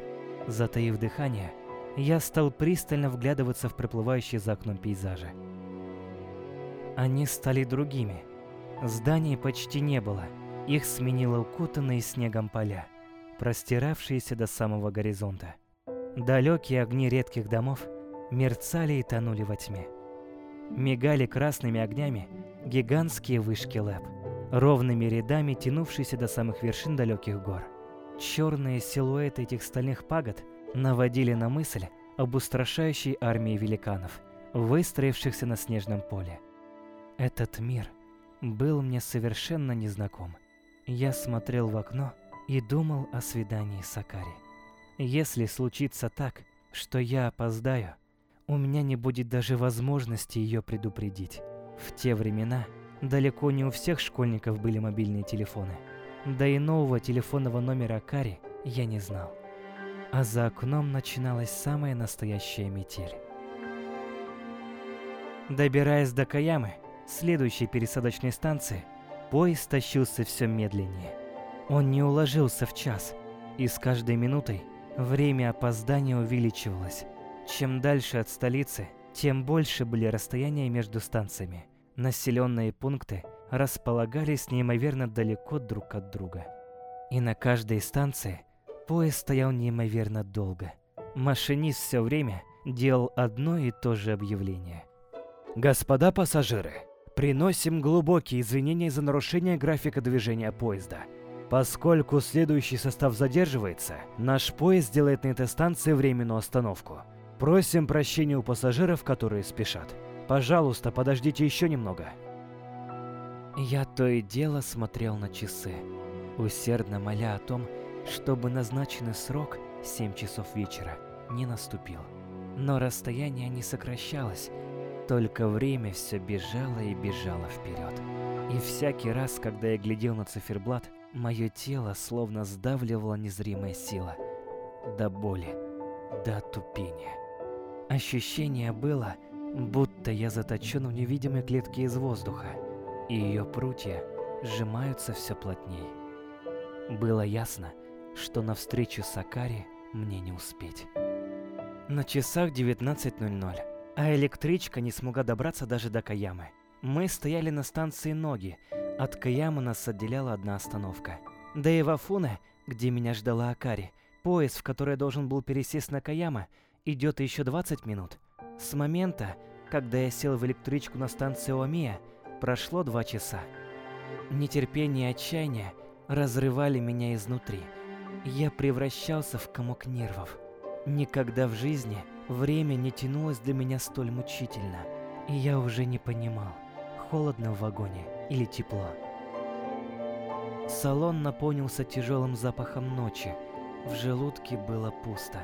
Затаив дыхание, я стал пристально вглядываться в проплывающие за окном пейзажи. Они стали другими. Зданий почти не было. Их сменило укутанные снегом поля, простиравшиеся до самого горизонта. Далекие огни редких домов мерцали и тонули во тьме. Мигали красными огнями гигантские вышки ЛЭП, ровными рядами тянувшиеся до самых вершин далеких гор. Черные силуэты этих стальных пагод наводили на мысль об устрашающей армии великанов, выстроившихся на снежном поле. Этот мир был мне совершенно незнаком. Я смотрел в окно и думал о свидании с Акари. Если случится так, что я опоздаю, у меня не будет даже возможности ее предупредить. В те времена далеко не у всех школьников были мобильные телефоны. Да и нового телефонного номера Акари я не знал. А за окном начиналась самая настоящая метель. Добираясь до Каямы, следующей пересадочной станции, поезд тащился все медленнее. Он не уложился в час, и с каждой минутой время опоздания увеличивалось. Чем дальше от столицы, тем больше были расстояния между станциями. Населенные пункты располагались неимоверно далеко друг от друга. И на каждой станции поезд стоял неимоверно долго. Машинист все время делал одно и то же объявление. «Господа пассажиры, приносим глубокие извинения за нарушение графика движения поезда. Поскольку следующий состав задерживается, наш поезд делает на этой станции временную остановку. Просим прощения у пассажиров, которые спешат. Пожалуйста, подождите еще немного». Я то и дело смотрел на часы, усердно моля о том, чтобы назначенный срок, 7 часов вечера, не наступил. Но расстояние не сокращалось, только время все бежало и бежало вперед. И всякий раз, когда я глядел на циферблат, мое тело словно сдавливала незримая сила. До боли, до отупения. Ощущение было, будто я заточен в невидимой клетке из воздуха, и ее прутья сжимаются все плотнее. Было ясно, что на встречу с Акари мне не успеть. На часах 19.00, а электричка не смогла добраться даже до Каямы. Мы стояли на станции Ноги, от Каямы нас отделяла одна остановка. Да и в Афуне, где меня ждала Акари, поезд, в который я должен был пересесть на Каяма, идет еще 20 минут. С момента, когда я сел в электричку на станции Омия, прошло два часа. Нетерпение и отчаяние разрывали меня изнутри. Я превращался в комок нервов. Никогда в жизни время не тянулось для меня столь мучительно, и я уже не понимал, холодно в вагоне или тепло. Салон наполнился тяжелым запахом ночи. В желудке было пусто.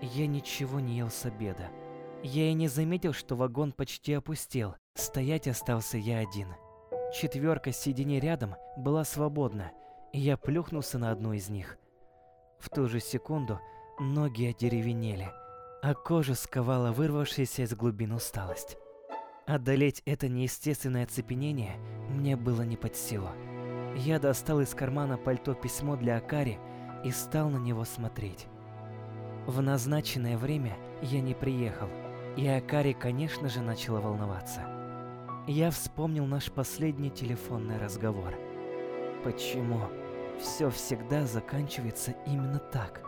Я ничего не ел с обеда. Я и не заметил, что вагон почти опустел. Стоять остался я один. Четверка сидений рядом была свободна, и я плюхнулся на одну из них. В ту же секунду ноги одеревенели, а кожа сковала вырвавшаяся из глубин усталость. Одолеть это неестественное оцепенение мне было не под силу. Я достал из кармана пальто письмо для Акари и стал на него смотреть. В назначенное время я не приехал, и Акари, конечно же, начала волноваться. Я вспомнил наш последний телефонный разговор. Почему все всегда заканчивается именно так?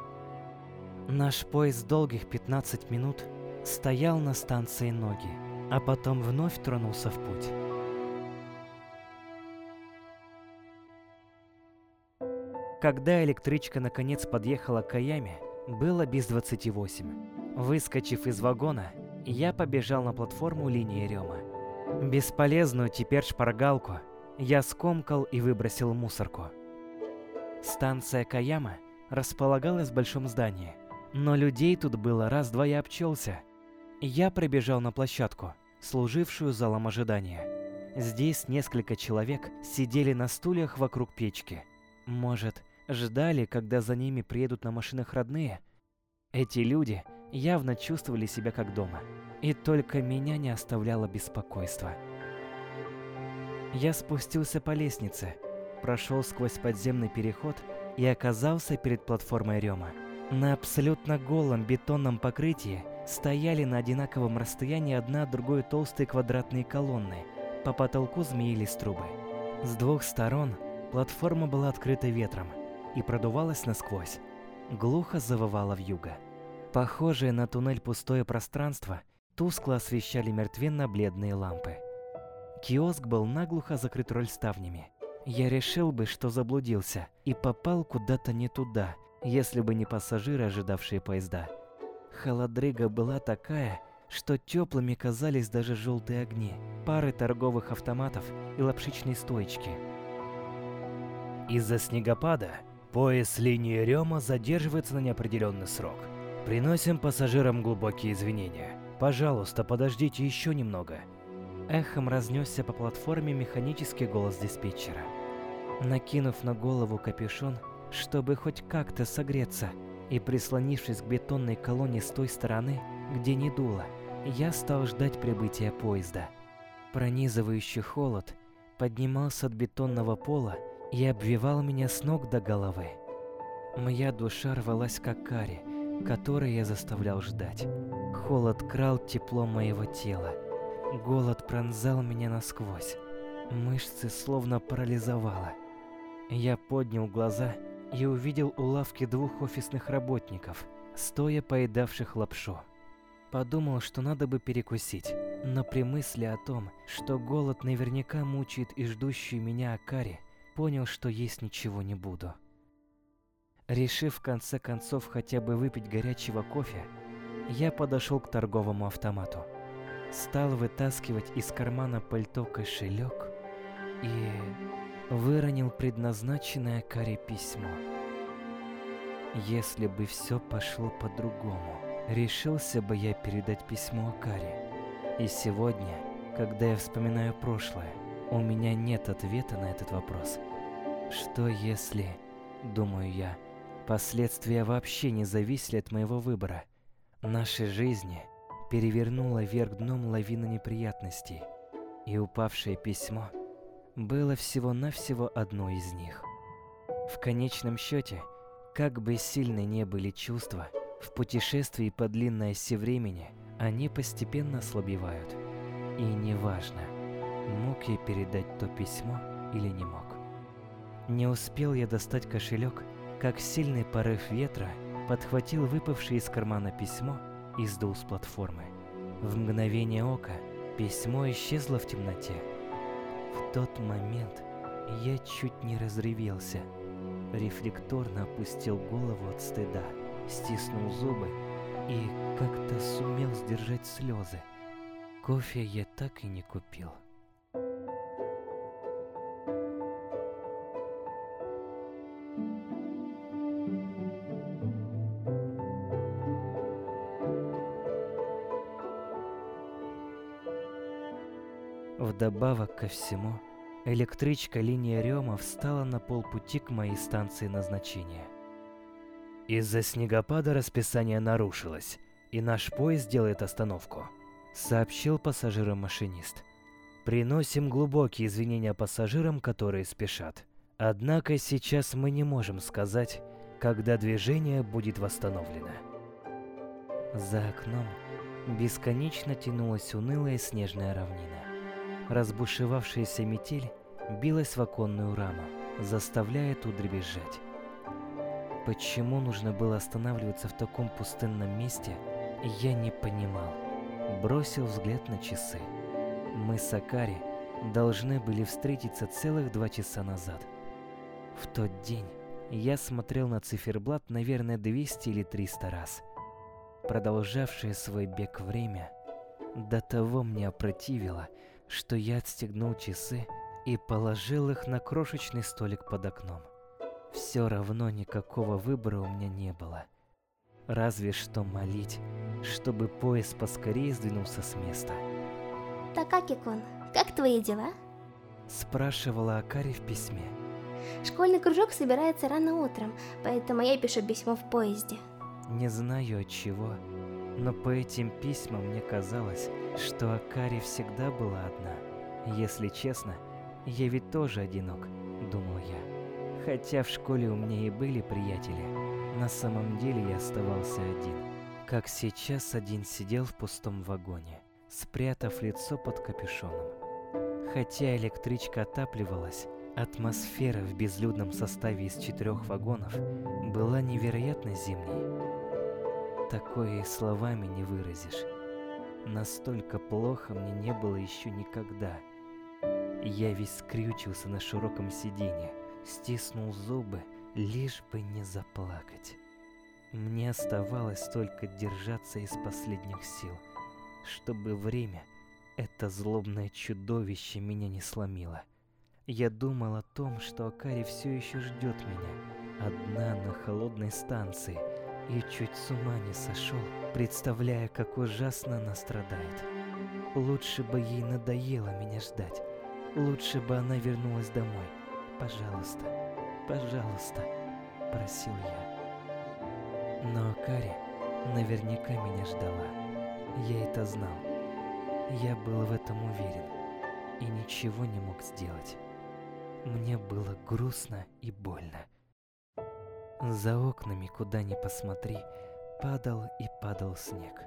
Наш поезд долгих 15 минут стоял на станции Ноги, а потом вновь тронулся в путь. Когда электричка наконец подъехала к Каяме, было без 28. Выскочив из вагона, я побежал на платформу линии Рёма. Бесполезную теперь шпаргалку я скомкал и выбросил мусорку. Станция Каяма располагалась в большом здании, но людей тут было раз-два я обчелся. Я пробежал на площадку, служившую залом ожидания. Здесь несколько человек сидели на стульях вокруг печки. Может, ждали, когда за ними приедут на машинах родные? Эти люди явно чувствовали себя как дома. И только меня не оставляло беспокойство. Я спустился по лестнице, прошел сквозь подземный переход и оказался перед платформой Рёма. На абсолютно голом бетонном покрытии стояли на одинаковом расстоянии одна от другой толстые квадратные колонны. По потолку змеились трубы. С двух сторон платформа была открыта ветром и продувалась насквозь. Глухо завывала вьюга. Похожее на туннель пустое пространство тускло освещали мертвенно-бледные лампы. Киоск был наглухо закрыт рольставнями. Я решил бы, что заблудился и попал куда-то не туда, если бы не пассажиры, ожидавшие поезда. Холодрыга была такая, что теплыми казались даже желтые огни, пары торговых автоматов и лапшичные стоечки. Из-за снегопада поезд линии Рёма задерживается на неопределенный срок. Приносим пассажирам глубокие извинения. Пожалуйста, подождите еще немного. Эхом разнесся по платформе механический голос диспетчера. Накинув на голову капюшон, чтобы хоть как-то согреться, и прислонившись к бетонной колонне с той стороны, где не дуло, я стал ждать прибытия поезда. Пронизывающий холод поднимался от бетонного пола и обвивал меня с ног до головы. Моя душа рвалась как кари, которой я заставлял ждать. Холод крал тепло моего тела. Голод пронзал меня насквозь. Мышцы словно парализовало. Я поднял глаза и увидел у лавки двух офисных работников, стоя поедавших лапшу. Подумал, что надо бы перекусить, но при мысли о том, что голод наверняка мучает и ждущую меня Акари, понял, что есть ничего не буду. Решив в конце концов хотя бы выпить горячего кофе, я подошел к торговому автомату. Стал вытаскивать из кармана пальто кошелек и выронил предназначенное Каре письмо. Если бы все пошло по-другому, решился бы я передать письмо Каре. И сегодня, когда я вспоминаю прошлое, у меня нет ответа на этот вопрос. Что если, думаю я, последствия вообще не зависели от моего выбора? Нашей жизни перевернула вверх дном лавина неприятностей, и упавшее письмо было всего-навсего одно из них. В конечном счете, как бы сильны не были чувства, в путешествии по длинной оси времени они постепенно ослабевают. И неважно, мог я передать то письмо или не мог. Не успел я достать кошелек, как сильный порыв ветра подхватил выпавшее из кармана письмо и сдул с платформы. В мгновение ока письмо исчезло в темноте. В тот момент я чуть не разревелся. Рефлекторно опустил голову от стыда, стиснул зубы и как-то сумел сдержать слезы. Кофе я так и не купил. Вдобавок ко всему, электричка линии Рёма встала на полпути к моей станции назначения. Из-за снегопада расписание нарушилось, и наш поезд делает остановку, сообщил пассажирам машинист. Приносим глубокие извинения пассажирам, которые спешат. Однако сейчас мы не можем сказать, когда движение будет восстановлено. За окном бесконечно тянулась унылая снежная равнина. Разбушевавшаяся метель билась в оконную раму, заставляя ту дребезжать. Почему нужно было останавливаться в таком пустынном месте, я не понимал. Бросил взгляд на часы. Мы с Акари должны были встретиться целых два часа назад. В тот день Я смотрел на циферблат, наверное, 200 или 300 раз. Продолжавшее свой бег время до того мне опротивило, что я отстегнул часы и положил их на крошечный столик под окном. Все равно никакого выбора у меня не было. Разве что молить, чтобы поезд поскорее сдвинулся с места. Такаки-кун, как твои дела? Спрашивала Акари в письме. Школьный кружок собирается рано утром, поэтому я пишу письмо в поезде. Не знаю от чего, но по этим письмам мне казалось, что Акари всегда была одна. Если честно, я ведь тоже одинок, думал я. Хотя в школе у меня и были приятели, на самом деле я оставался один. Как сейчас один сидел в пустом вагоне, спрятав лицо под капюшоном. Хотя электричка отапливалась, атмосфера в безлюдном составе из четырех вагонов была невероятно зимней. Такое и словами не выразишь. Настолько плохо мне не было еще никогда. Я весь скрючился на широком сиденье, стиснул зубы, лишь бы не заплакать. Мне оставалось только держаться из последних сил, чтобы время, это злобное чудовище, меня не сломило. Я думал о том, что Акари все еще ждет меня, одна на холодной станции – и чуть с ума не сошел, представляя, как ужасно она страдает. Лучше бы ей надоело меня ждать. Лучше бы она вернулась домой. Пожалуйста, пожалуйста, просил я. Но Кари наверняка меня ждала. Я это знал. Я был в этом уверен и ничего не мог сделать. Мне было грустно и больно. За окнами, куда ни посмотри, падал и падал снег.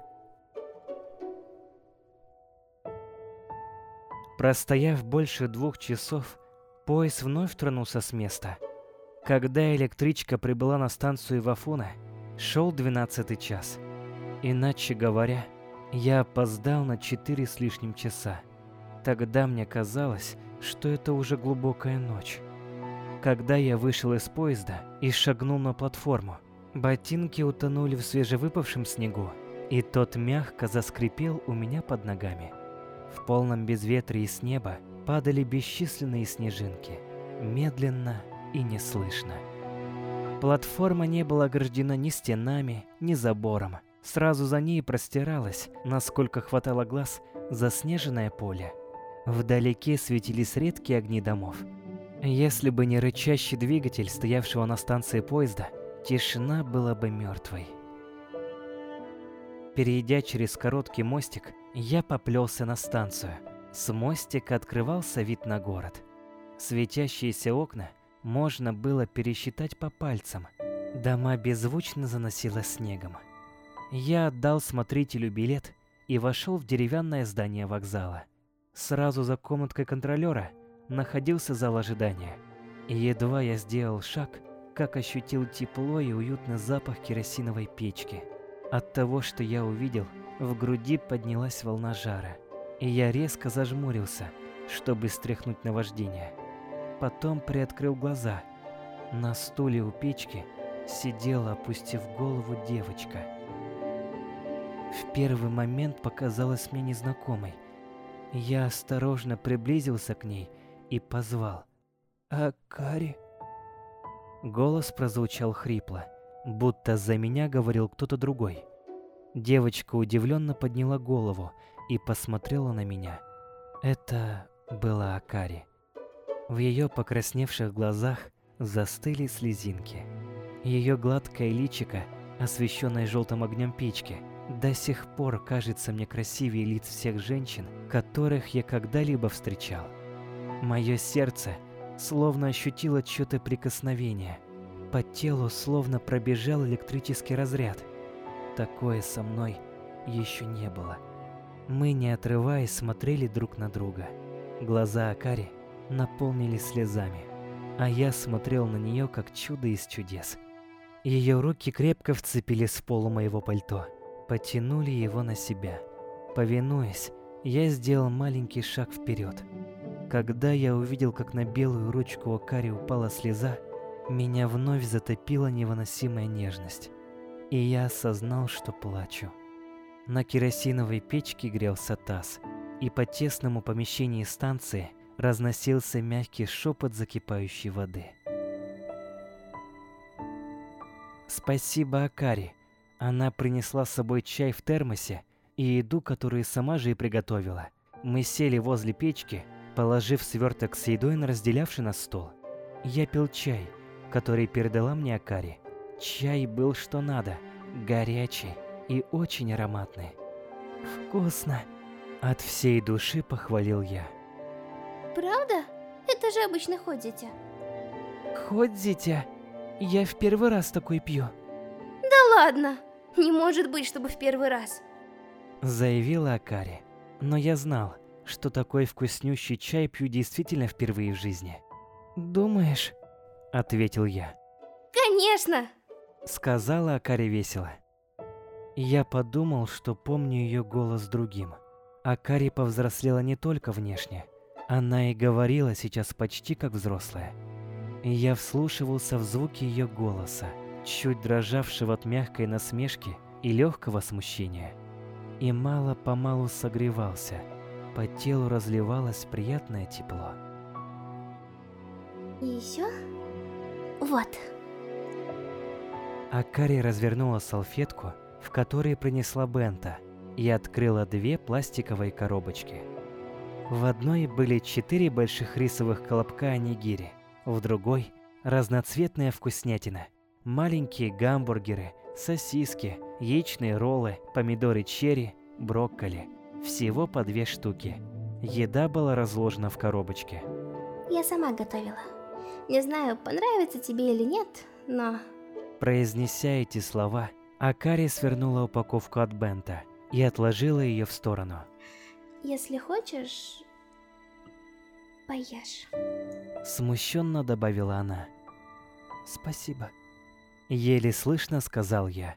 Простояв больше двух часов, поезд вновь тронулся с места. Когда электричка прибыла на станцию Вафуна, шел двенадцатый час. Иначе говоря, я опоздал на четыре с лишним часа. Тогда мне казалось, что это уже глубокая ночь. Когда я вышел из поезда и шагнул на платформу, ботинки утонули в свежевыпавшем снегу, и тот мягко заскрипел у меня под ногами. В полном безветрии с неба падали бесчисленные снежинки, медленно и неслышно. Платформа не была ограждена ни стенами, ни забором. Сразу за ней простиралось, насколько хватало глаз, заснеженное поле. Вдалеке светились редкие огни домов, если бы не рычащий двигатель, стоявшего на станции поезда, тишина была бы мертвой. Перейдя через короткий мостик, я поплелся на станцию. С мостика открывался вид на город. Светящиеся окна можно было пересчитать по пальцам. Дома беззвучно заносило снегом. Я отдал смотрителю билет и вошел в деревянное здание вокзала. Сразу за комнаткой контролера – находился зал ожидания. И едва я сделал шаг, как ощутил тепло и уютный запах керосиновой печки. От того, что я увидел, в груди поднялась волна жара, и я резко зажмурился, чтобы стряхнуть наваждение. Потом приоткрыл глаза. На стуле у печки сидела, опустив голову, девочка. В первый момент показалась мне незнакомой. Я осторожно приблизился к ней и позвал. «Акари?» Голос прозвучал хрипло, будто за меня говорил кто-то другой. Девочка удивленно подняла голову и посмотрела на меня. Это была Акари. В ее покрасневших глазах застыли слезинки. Ее гладкое личико, освещенное желтым огнем печки, до сих пор кажется мне красивее лиц всех женщин, которых я когда-либо встречал. Мое сердце словно ощутило чьё-то прикосновение. По телу словно пробежал электрический разряд. Такое со мной еще не было. Мы, не отрываясь, смотрели друг на друга. Глаза Акари наполнились слезами, а я смотрел на нее как чудо из чудес. Ее руки крепко вцепились в полу моего пальто, потянули его на себя. Повинуясь, я сделал маленький шаг вперед. Когда я увидел, как на белую ручку Акари упала слеза, меня вновь затопила невыносимая нежность, и я осознал, что плачу. На керосиновой печке грелся таз, и по тесному помещении станции разносился мягкий шепот закипающей воды. Спасибо Акари. Она принесла с собой чай в термосе и еду, которую сама же и приготовила. Мы сели возле печки, положив сверток с едой на разделявший нас стол. Я пил чай, который передала мне Акари. Чай был что надо, горячий и очень ароматный. Вкусно. От всей души похвалил я. Правда? Это же обычно ходите. Ходите? Я в первый раз такой пью. Да ладно. Не может быть, чтобы в первый раз. Заявила Акари. Но я знал, что такой вкуснющий чай пью действительно впервые в жизни. Думаешь? Ответил я. Конечно! Сказала Акари весело. Я подумал, что помню ее голос другим. Акари повзрослела не только внешне. Она и говорила сейчас почти как взрослая. Я вслушивался в звуки ее голоса, чуть дрожавшего от мягкой насмешки и легкого смущения. И мало-помалу согревался. По телу разливалось приятное тепло. И еще? Вот. Акари развернула салфетку, в которой принесла Бента, и открыла две пластиковые коробочки. В одной были четыре больших рисовых колобка анигири, в другой – разноцветная вкуснятина. Маленькие гамбургеры, сосиски, яичные роллы, помидоры черри, брокколи. Всего по две штуки. Еда была разложена в коробочке. Я сама готовила. Не знаю, понравится тебе или нет, но... Произнеся эти слова, Акари свернула упаковку от Бента и отложила ее в сторону. Если хочешь, поешь. Смущенно добавила она. Спасибо. Еле слышно сказал я.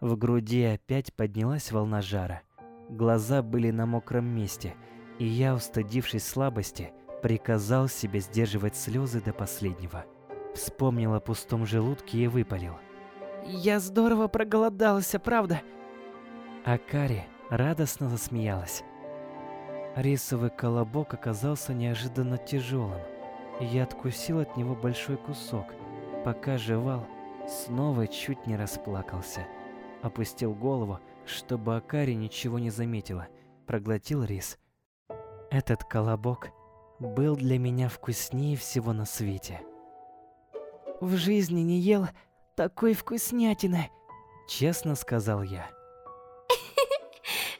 В груди опять поднялась волна жара. Глаза были на мокром месте, и я, устыдившись слабости, приказал себе сдерживать слезы до последнего. Вспомнил о пустом желудке и выпалил. Я здорово проголодался, правда? Акари радостно засмеялась. Рисовый колобок оказался неожиданно тяжелым. Я откусил от него большой кусок. Пока жевал, снова чуть не расплакался. Опустил голову, чтобы Акари ничего не заметила. Проглотил рис. Этот колобок был для меня вкуснее всего на свете. В жизни не ел такой вкуснятины. Честно сказал я.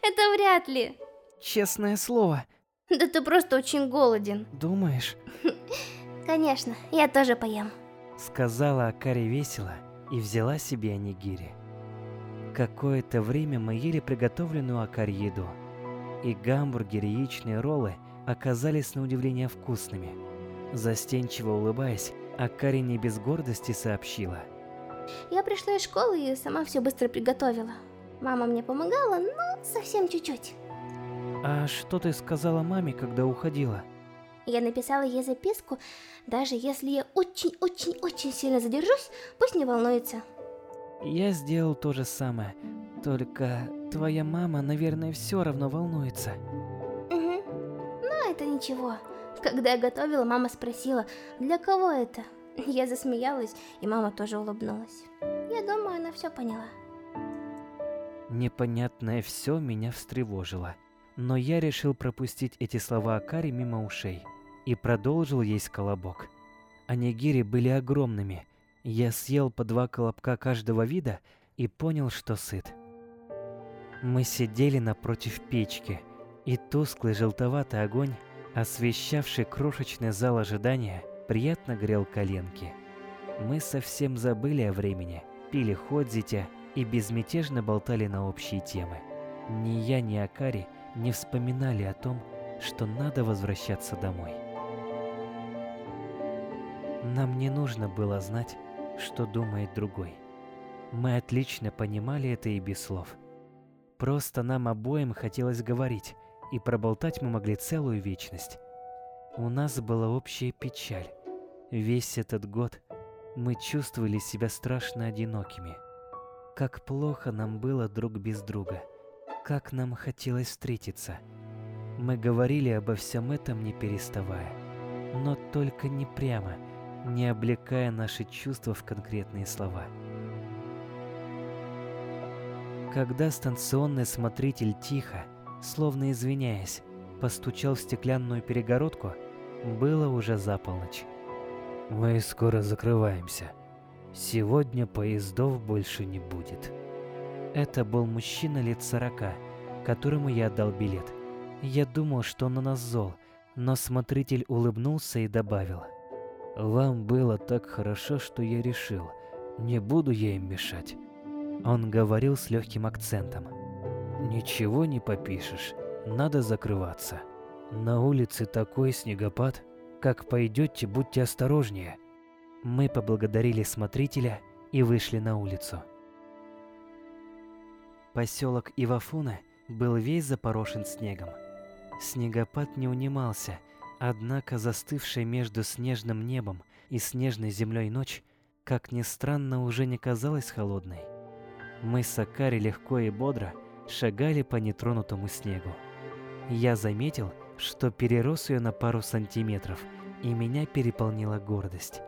Это вряд ли. Честное слово. Да ты просто очень голоден. Думаешь? Конечно, я тоже поем. Сказала Акари весело и взяла себе анигири. Какое-то время мы ели приготовленную Акари еду. И гамбургеры и яичные роллы оказались на удивление вкусными. Застенчиво улыбаясь, Акари не без гордости сообщила. Я пришла из школы и сама все быстро приготовила. Мама мне помогала, но совсем чуть-чуть. А что ты сказала маме, когда уходила? Я написала ей записку, даже если я очень-очень-очень сильно задержусь, пусть не волнуется. Я сделал то же самое, только твоя мама, наверное, все равно волнуется. Угу. Но это ничего. Когда я готовила, мама спросила, для кого это? Я засмеялась, и мама тоже улыбнулась. Я думаю, она все поняла. Непонятное все меня встревожило. Но я решил пропустить эти слова Акари мимо ушей и продолжил есть колобок. Анигири были огромными. Я съел по два колобка каждого вида и понял, что сыт. Мы сидели напротив печки, и тусклый желтоватый огонь, освещавший крошечный зал ожидания, приятно грел коленки. Мы совсем забыли о времени, пили ходзите и безмятежно болтали на общие темы. Ни я, ни Акари не вспоминали о том, что надо возвращаться домой. Нам не нужно было знать, что думает другой. Мы отлично понимали это и без слов. Просто нам обоим хотелось говорить, и проболтать мы могли целую вечность. У нас была общая печаль. Весь этот год Мы чувствовали себя страшно одинокими. Как плохо нам было друг без друга. Как нам хотелось встретиться. Мы говорили обо всем этом не переставая. Но только не прямо, не облекая наши чувства в конкретные слова. Когда станционный смотритель тихо, словно извиняясь, постучал в стеклянную перегородку, было уже за полночь. Мы скоро закрываемся. Сегодня поездов больше не будет. Это был мужчина лет сорока, которому я отдал билет. Я думал, что он на нас зол, но смотритель улыбнулся и добавил. «Вам было так хорошо, что я решил, не буду я им мешать». Он говорил с легким акцентом. «Ничего не попишешь, надо закрываться. На улице такой снегопад, как пойдете, будьте осторожнее». Мы поблагодарили смотрителя и вышли на улицу. Поселок Ивафуна был весь запорошен снегом. Снегопад не унимался, однако застывшая между снежным небом и снежной землей ночь, как ни странно, уже не казалась холодной. Мы с Акари легко и бодро шагали по нетронутому снегу. Я заметил, что перерос ее на пару сантиметров, и меня переполнила гордость.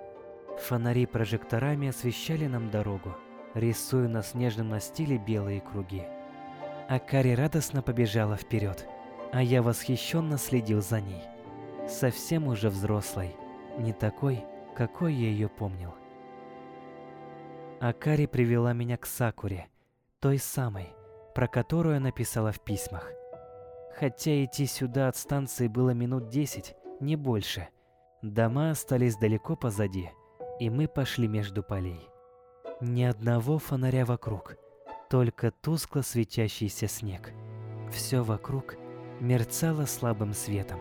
Фонари прожекторами освещали нам дорогу, рисуя на снежном настиле белые круги. Акари радостно побежала вперед, а я восхищенно следил за ней. Совсем уже взрослой, не такой, какой я ее помнил. Акари привела меня к Сакуре, той самой, про которую я написала в письмах. Хотя идти сюда от станции было минут десять, не больше. Дома остались далеко позади, и мы пошли между полей. Ни одного фонаря вокруг, только тускло светящийся снег. Все вокруг мерцало слабым светом.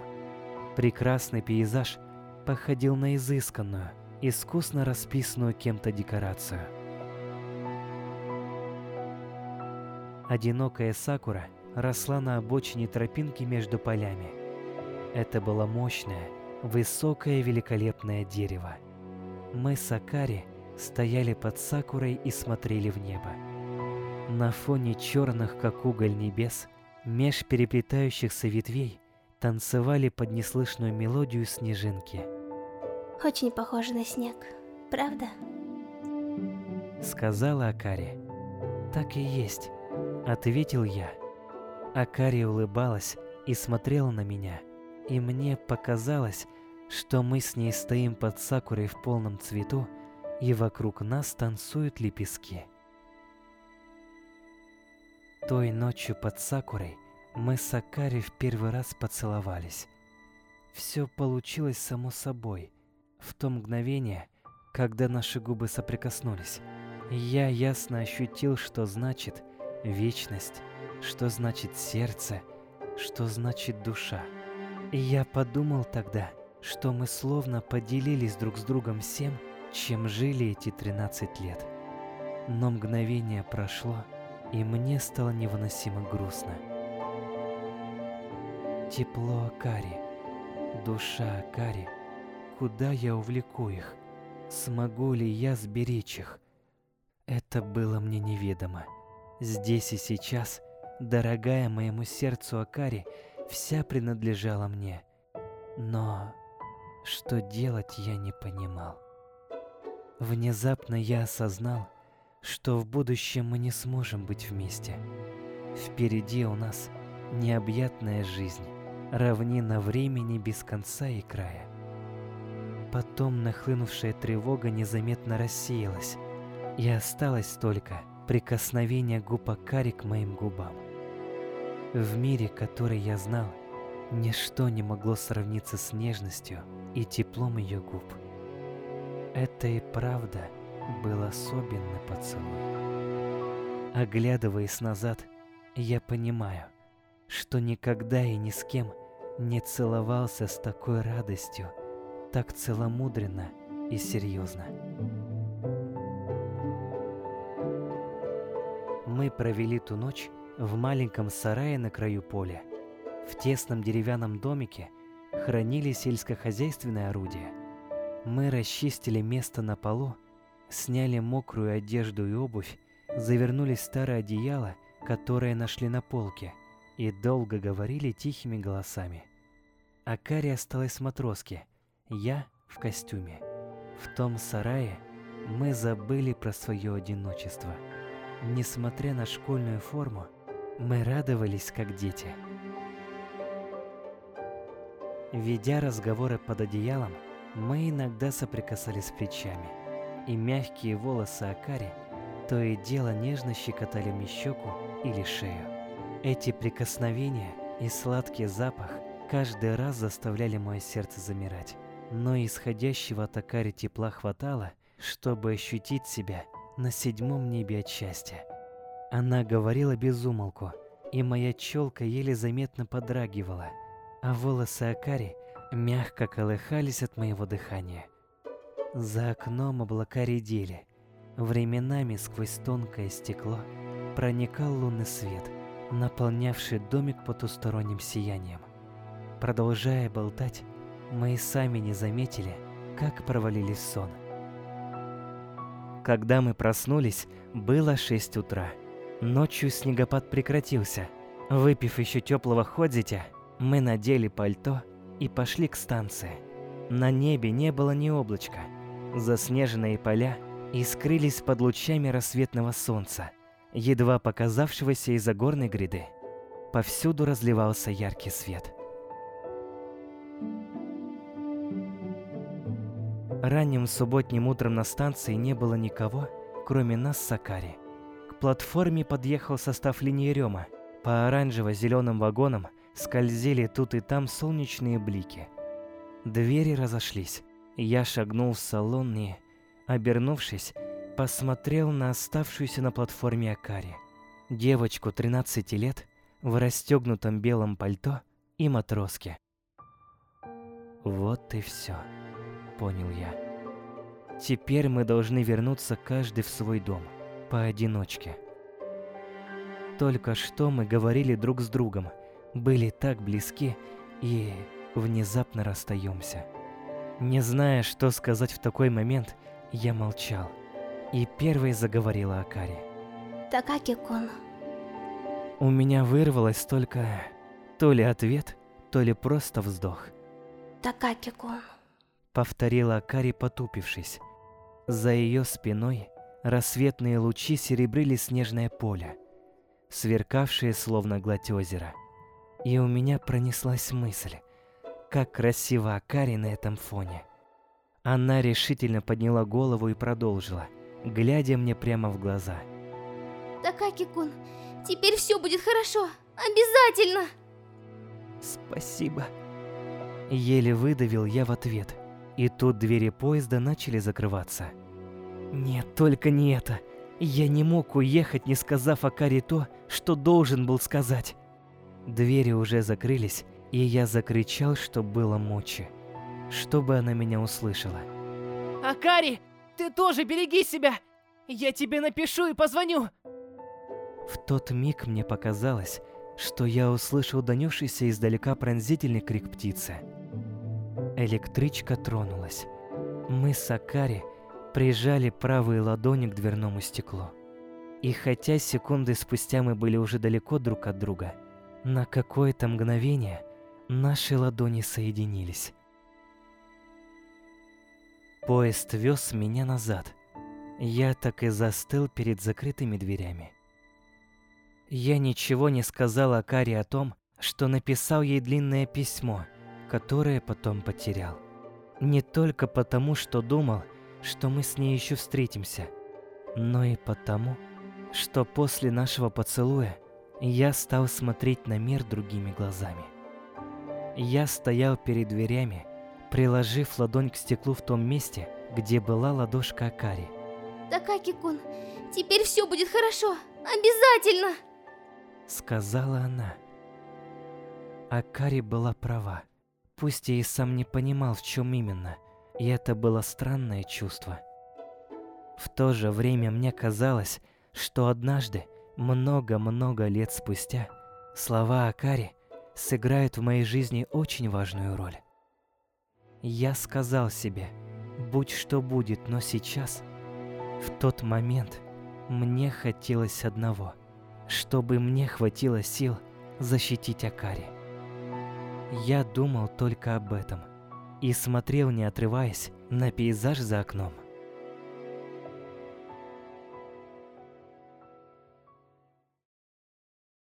Прекрасный пейзаж походил на изысканную, искусно расписанную кем-то декорацию. Одинокая сакура росла на обочине тропинки между полями. Это было мощное, высокое великолепное дерево. Мы с Акари стояли под сакурой и смотрели в небо. На фоне черных, как уголь небес, меж переплетающихся ветвей, танцевали под неслышную мелодию снежинки. Очень похоже на снег, правда? Сказала Акари. Так и есть, ответил я. Акари улыбалась и смотрела на меня, и мне показалось, что мы с ней стоим под сакурой в полном цвету, и вокруг нас танцуют лепестки. Той ночью под сакурой мы с Акари в первый раз поцеловались. Все получилось само собой. В то мгновение, когда наши губы соприкоснулись, я ясно ощутил, что значит вечность что значит сердце, что значит душа. И я подумал тогда, что мы словно поделились друг с другом всем, чем жили эти 13 лет. Но мгновение прошло, и мне стало невыносимо грустно. Тепло Акари, душа Акари, куда я увлеку их? Смогу ли я сберечь их? Это было мне неведомо. Здесь и сейчас дорогая моему сердцу Акари, вся принадлежала мне. Но что делать я не понимал. Внезапно я осознал, что в будущем мы не сможем быть вместе. Впереди у нас необъятная жизнь, равнина времени без конца и края. Потом нахлынувшая тревога незаметно рассеялась, и осталось только прикосновение губ Акари к моим губам. В мире, который я знал, ничто не могло сравниться с нежностью и теплом ее губ. Это и правда был особенный поцелуй. Оглядываясь назад, я понимаю, что никогда и ни с кем не целовался с такой радостью, так целомудренно и серьезно. Мы провели ту ночь в маленьком сарае на краю поля, в тесном деревянном домике, хранили сельскохозяйственное орудие. Мы расчистили место на полу сняли мокрую одежду и обувь, завернулись в старое одеяло, которое нашли на полке, и долго говорили тихими голосами. Акари осталась в матроске, я в костюме. В том сарае мы забыли про свое одиночество. Несмотря на школьную форму, мы радовались как дети. Ведя разговоры под одеялом, мы иногда соприкасались плечами, и мягкие волосы Акари то и дело нежно щекотали мне щеку или шею. Эти прикосновения и сладкий запах каждый раз заставляли мое сердце замирать, но исходящего от Акари тепла хватало, чтобы ощутить себя на седьмом небе от счастья. Она говорила без умолку, и моя челка еле заметно подрагивала, а волосы Акари мягко колыхались от моего дыхания. За окном облака редели. Временами сквозь тонкое стекло проникал лунный свет, наполнявший домик потусторонним сиянием. Продолжая болтать, мы и сами не заметили, как провалились сон. Когда мы проснулись, было 6 утра. Ночью снегопад прекратился. Выпив еще теплого ходзитя, мы надели пальто и пошли к станции. На небе не было ни облачка. Заснеженные поля искрились под лучами рассветного солнца, едва показавшегося из-за горной гряды. Повсюду разливался яркий свет. Ранним субботним утром на станции не было никого, кроме нас с Сакари. К платформе подъехал состав линии Рёма. По оранжево-зеленым вагонам скользили тут и там солнечные блики. Двери разошлись. Я шагнул в салон и, обернувшись, посмотрел на оставшуюся на платформе Акари. Девочку 13 лет в расстегнутом белом пальто и матроске. Вот и все, понял я. Теперь мы должны вернуться каждый в свой дом, поодиночке. Только что мы говорили друг с другом – были так близки и внезапно расстаемся. Не зная, что сказать в такой момент, я молчал. И первой заговорила Акари. Такаки-кун. У меня вырвалось только то ли ответ, то ли просто вздох. Такаки-кун. Повторила Акари, потупившись. За ее спиной рассветные лучи серебрили снежное поле, сверкавшее словно гладь озера. И у меня пронеслась мысль, как красиво Акари на этом фоне. Она решительно подняла голову и продолжила, глядя мне прямо в глаза. Такаки-кун, теперь все будет хорошо, обязательно! Спасибо. Еле выдавил я в ответ, и тут двери поезда начали закрываться. Нет, только не это. Я не мог уехать, не сказав Акари то, что должен был сказать. Двери уже закрылись, и я закричал, что было мочи, чтобы она меня услышала. Акари, ты тоже береги себя! Я тебе напишу и позвоню! В тот миг мне показалось, что я услышал донесшийся издалека пронзительный крик птицы. Электричка тронулась. Мы с Акари прижали правые ладони к дверному стеклу. И хотя секунды спустя мы были уже далеко друг от друга, на какое-то мгновение наши ладони соединились. Поезд вез меня назад. Я так и застыл перед закрытыми дверями. Я ничего не сказал Акари о том, что написал ей длинное письмо, которое потом потерял. Не только потому, что думал, что мы с ней еще встретимся, но и потому, что после нашего поцелуя я стал смотреть на мир другими глазами. Я стоял перед дверями, приложив ладонь к стеклу в том месте, где была ладошка Акари. Такаки-кун, теперь все будет хорошо, обязательно! Сказала она. Акари была права. Пусть я и сам не понимал, в чем именно, и это было странное чувство. В то же время мне казалось, что однажды много-много лет спустя слова Акари сыграют в моей жизни очень важную роль. Я сказал себе, будь что будет, но сейчас В тот момент мне хотелось одного, чтобы мне хватило сил защитить Акари. Я думал только об этом и смотрел, не отрываясь, на пейзаж за окном.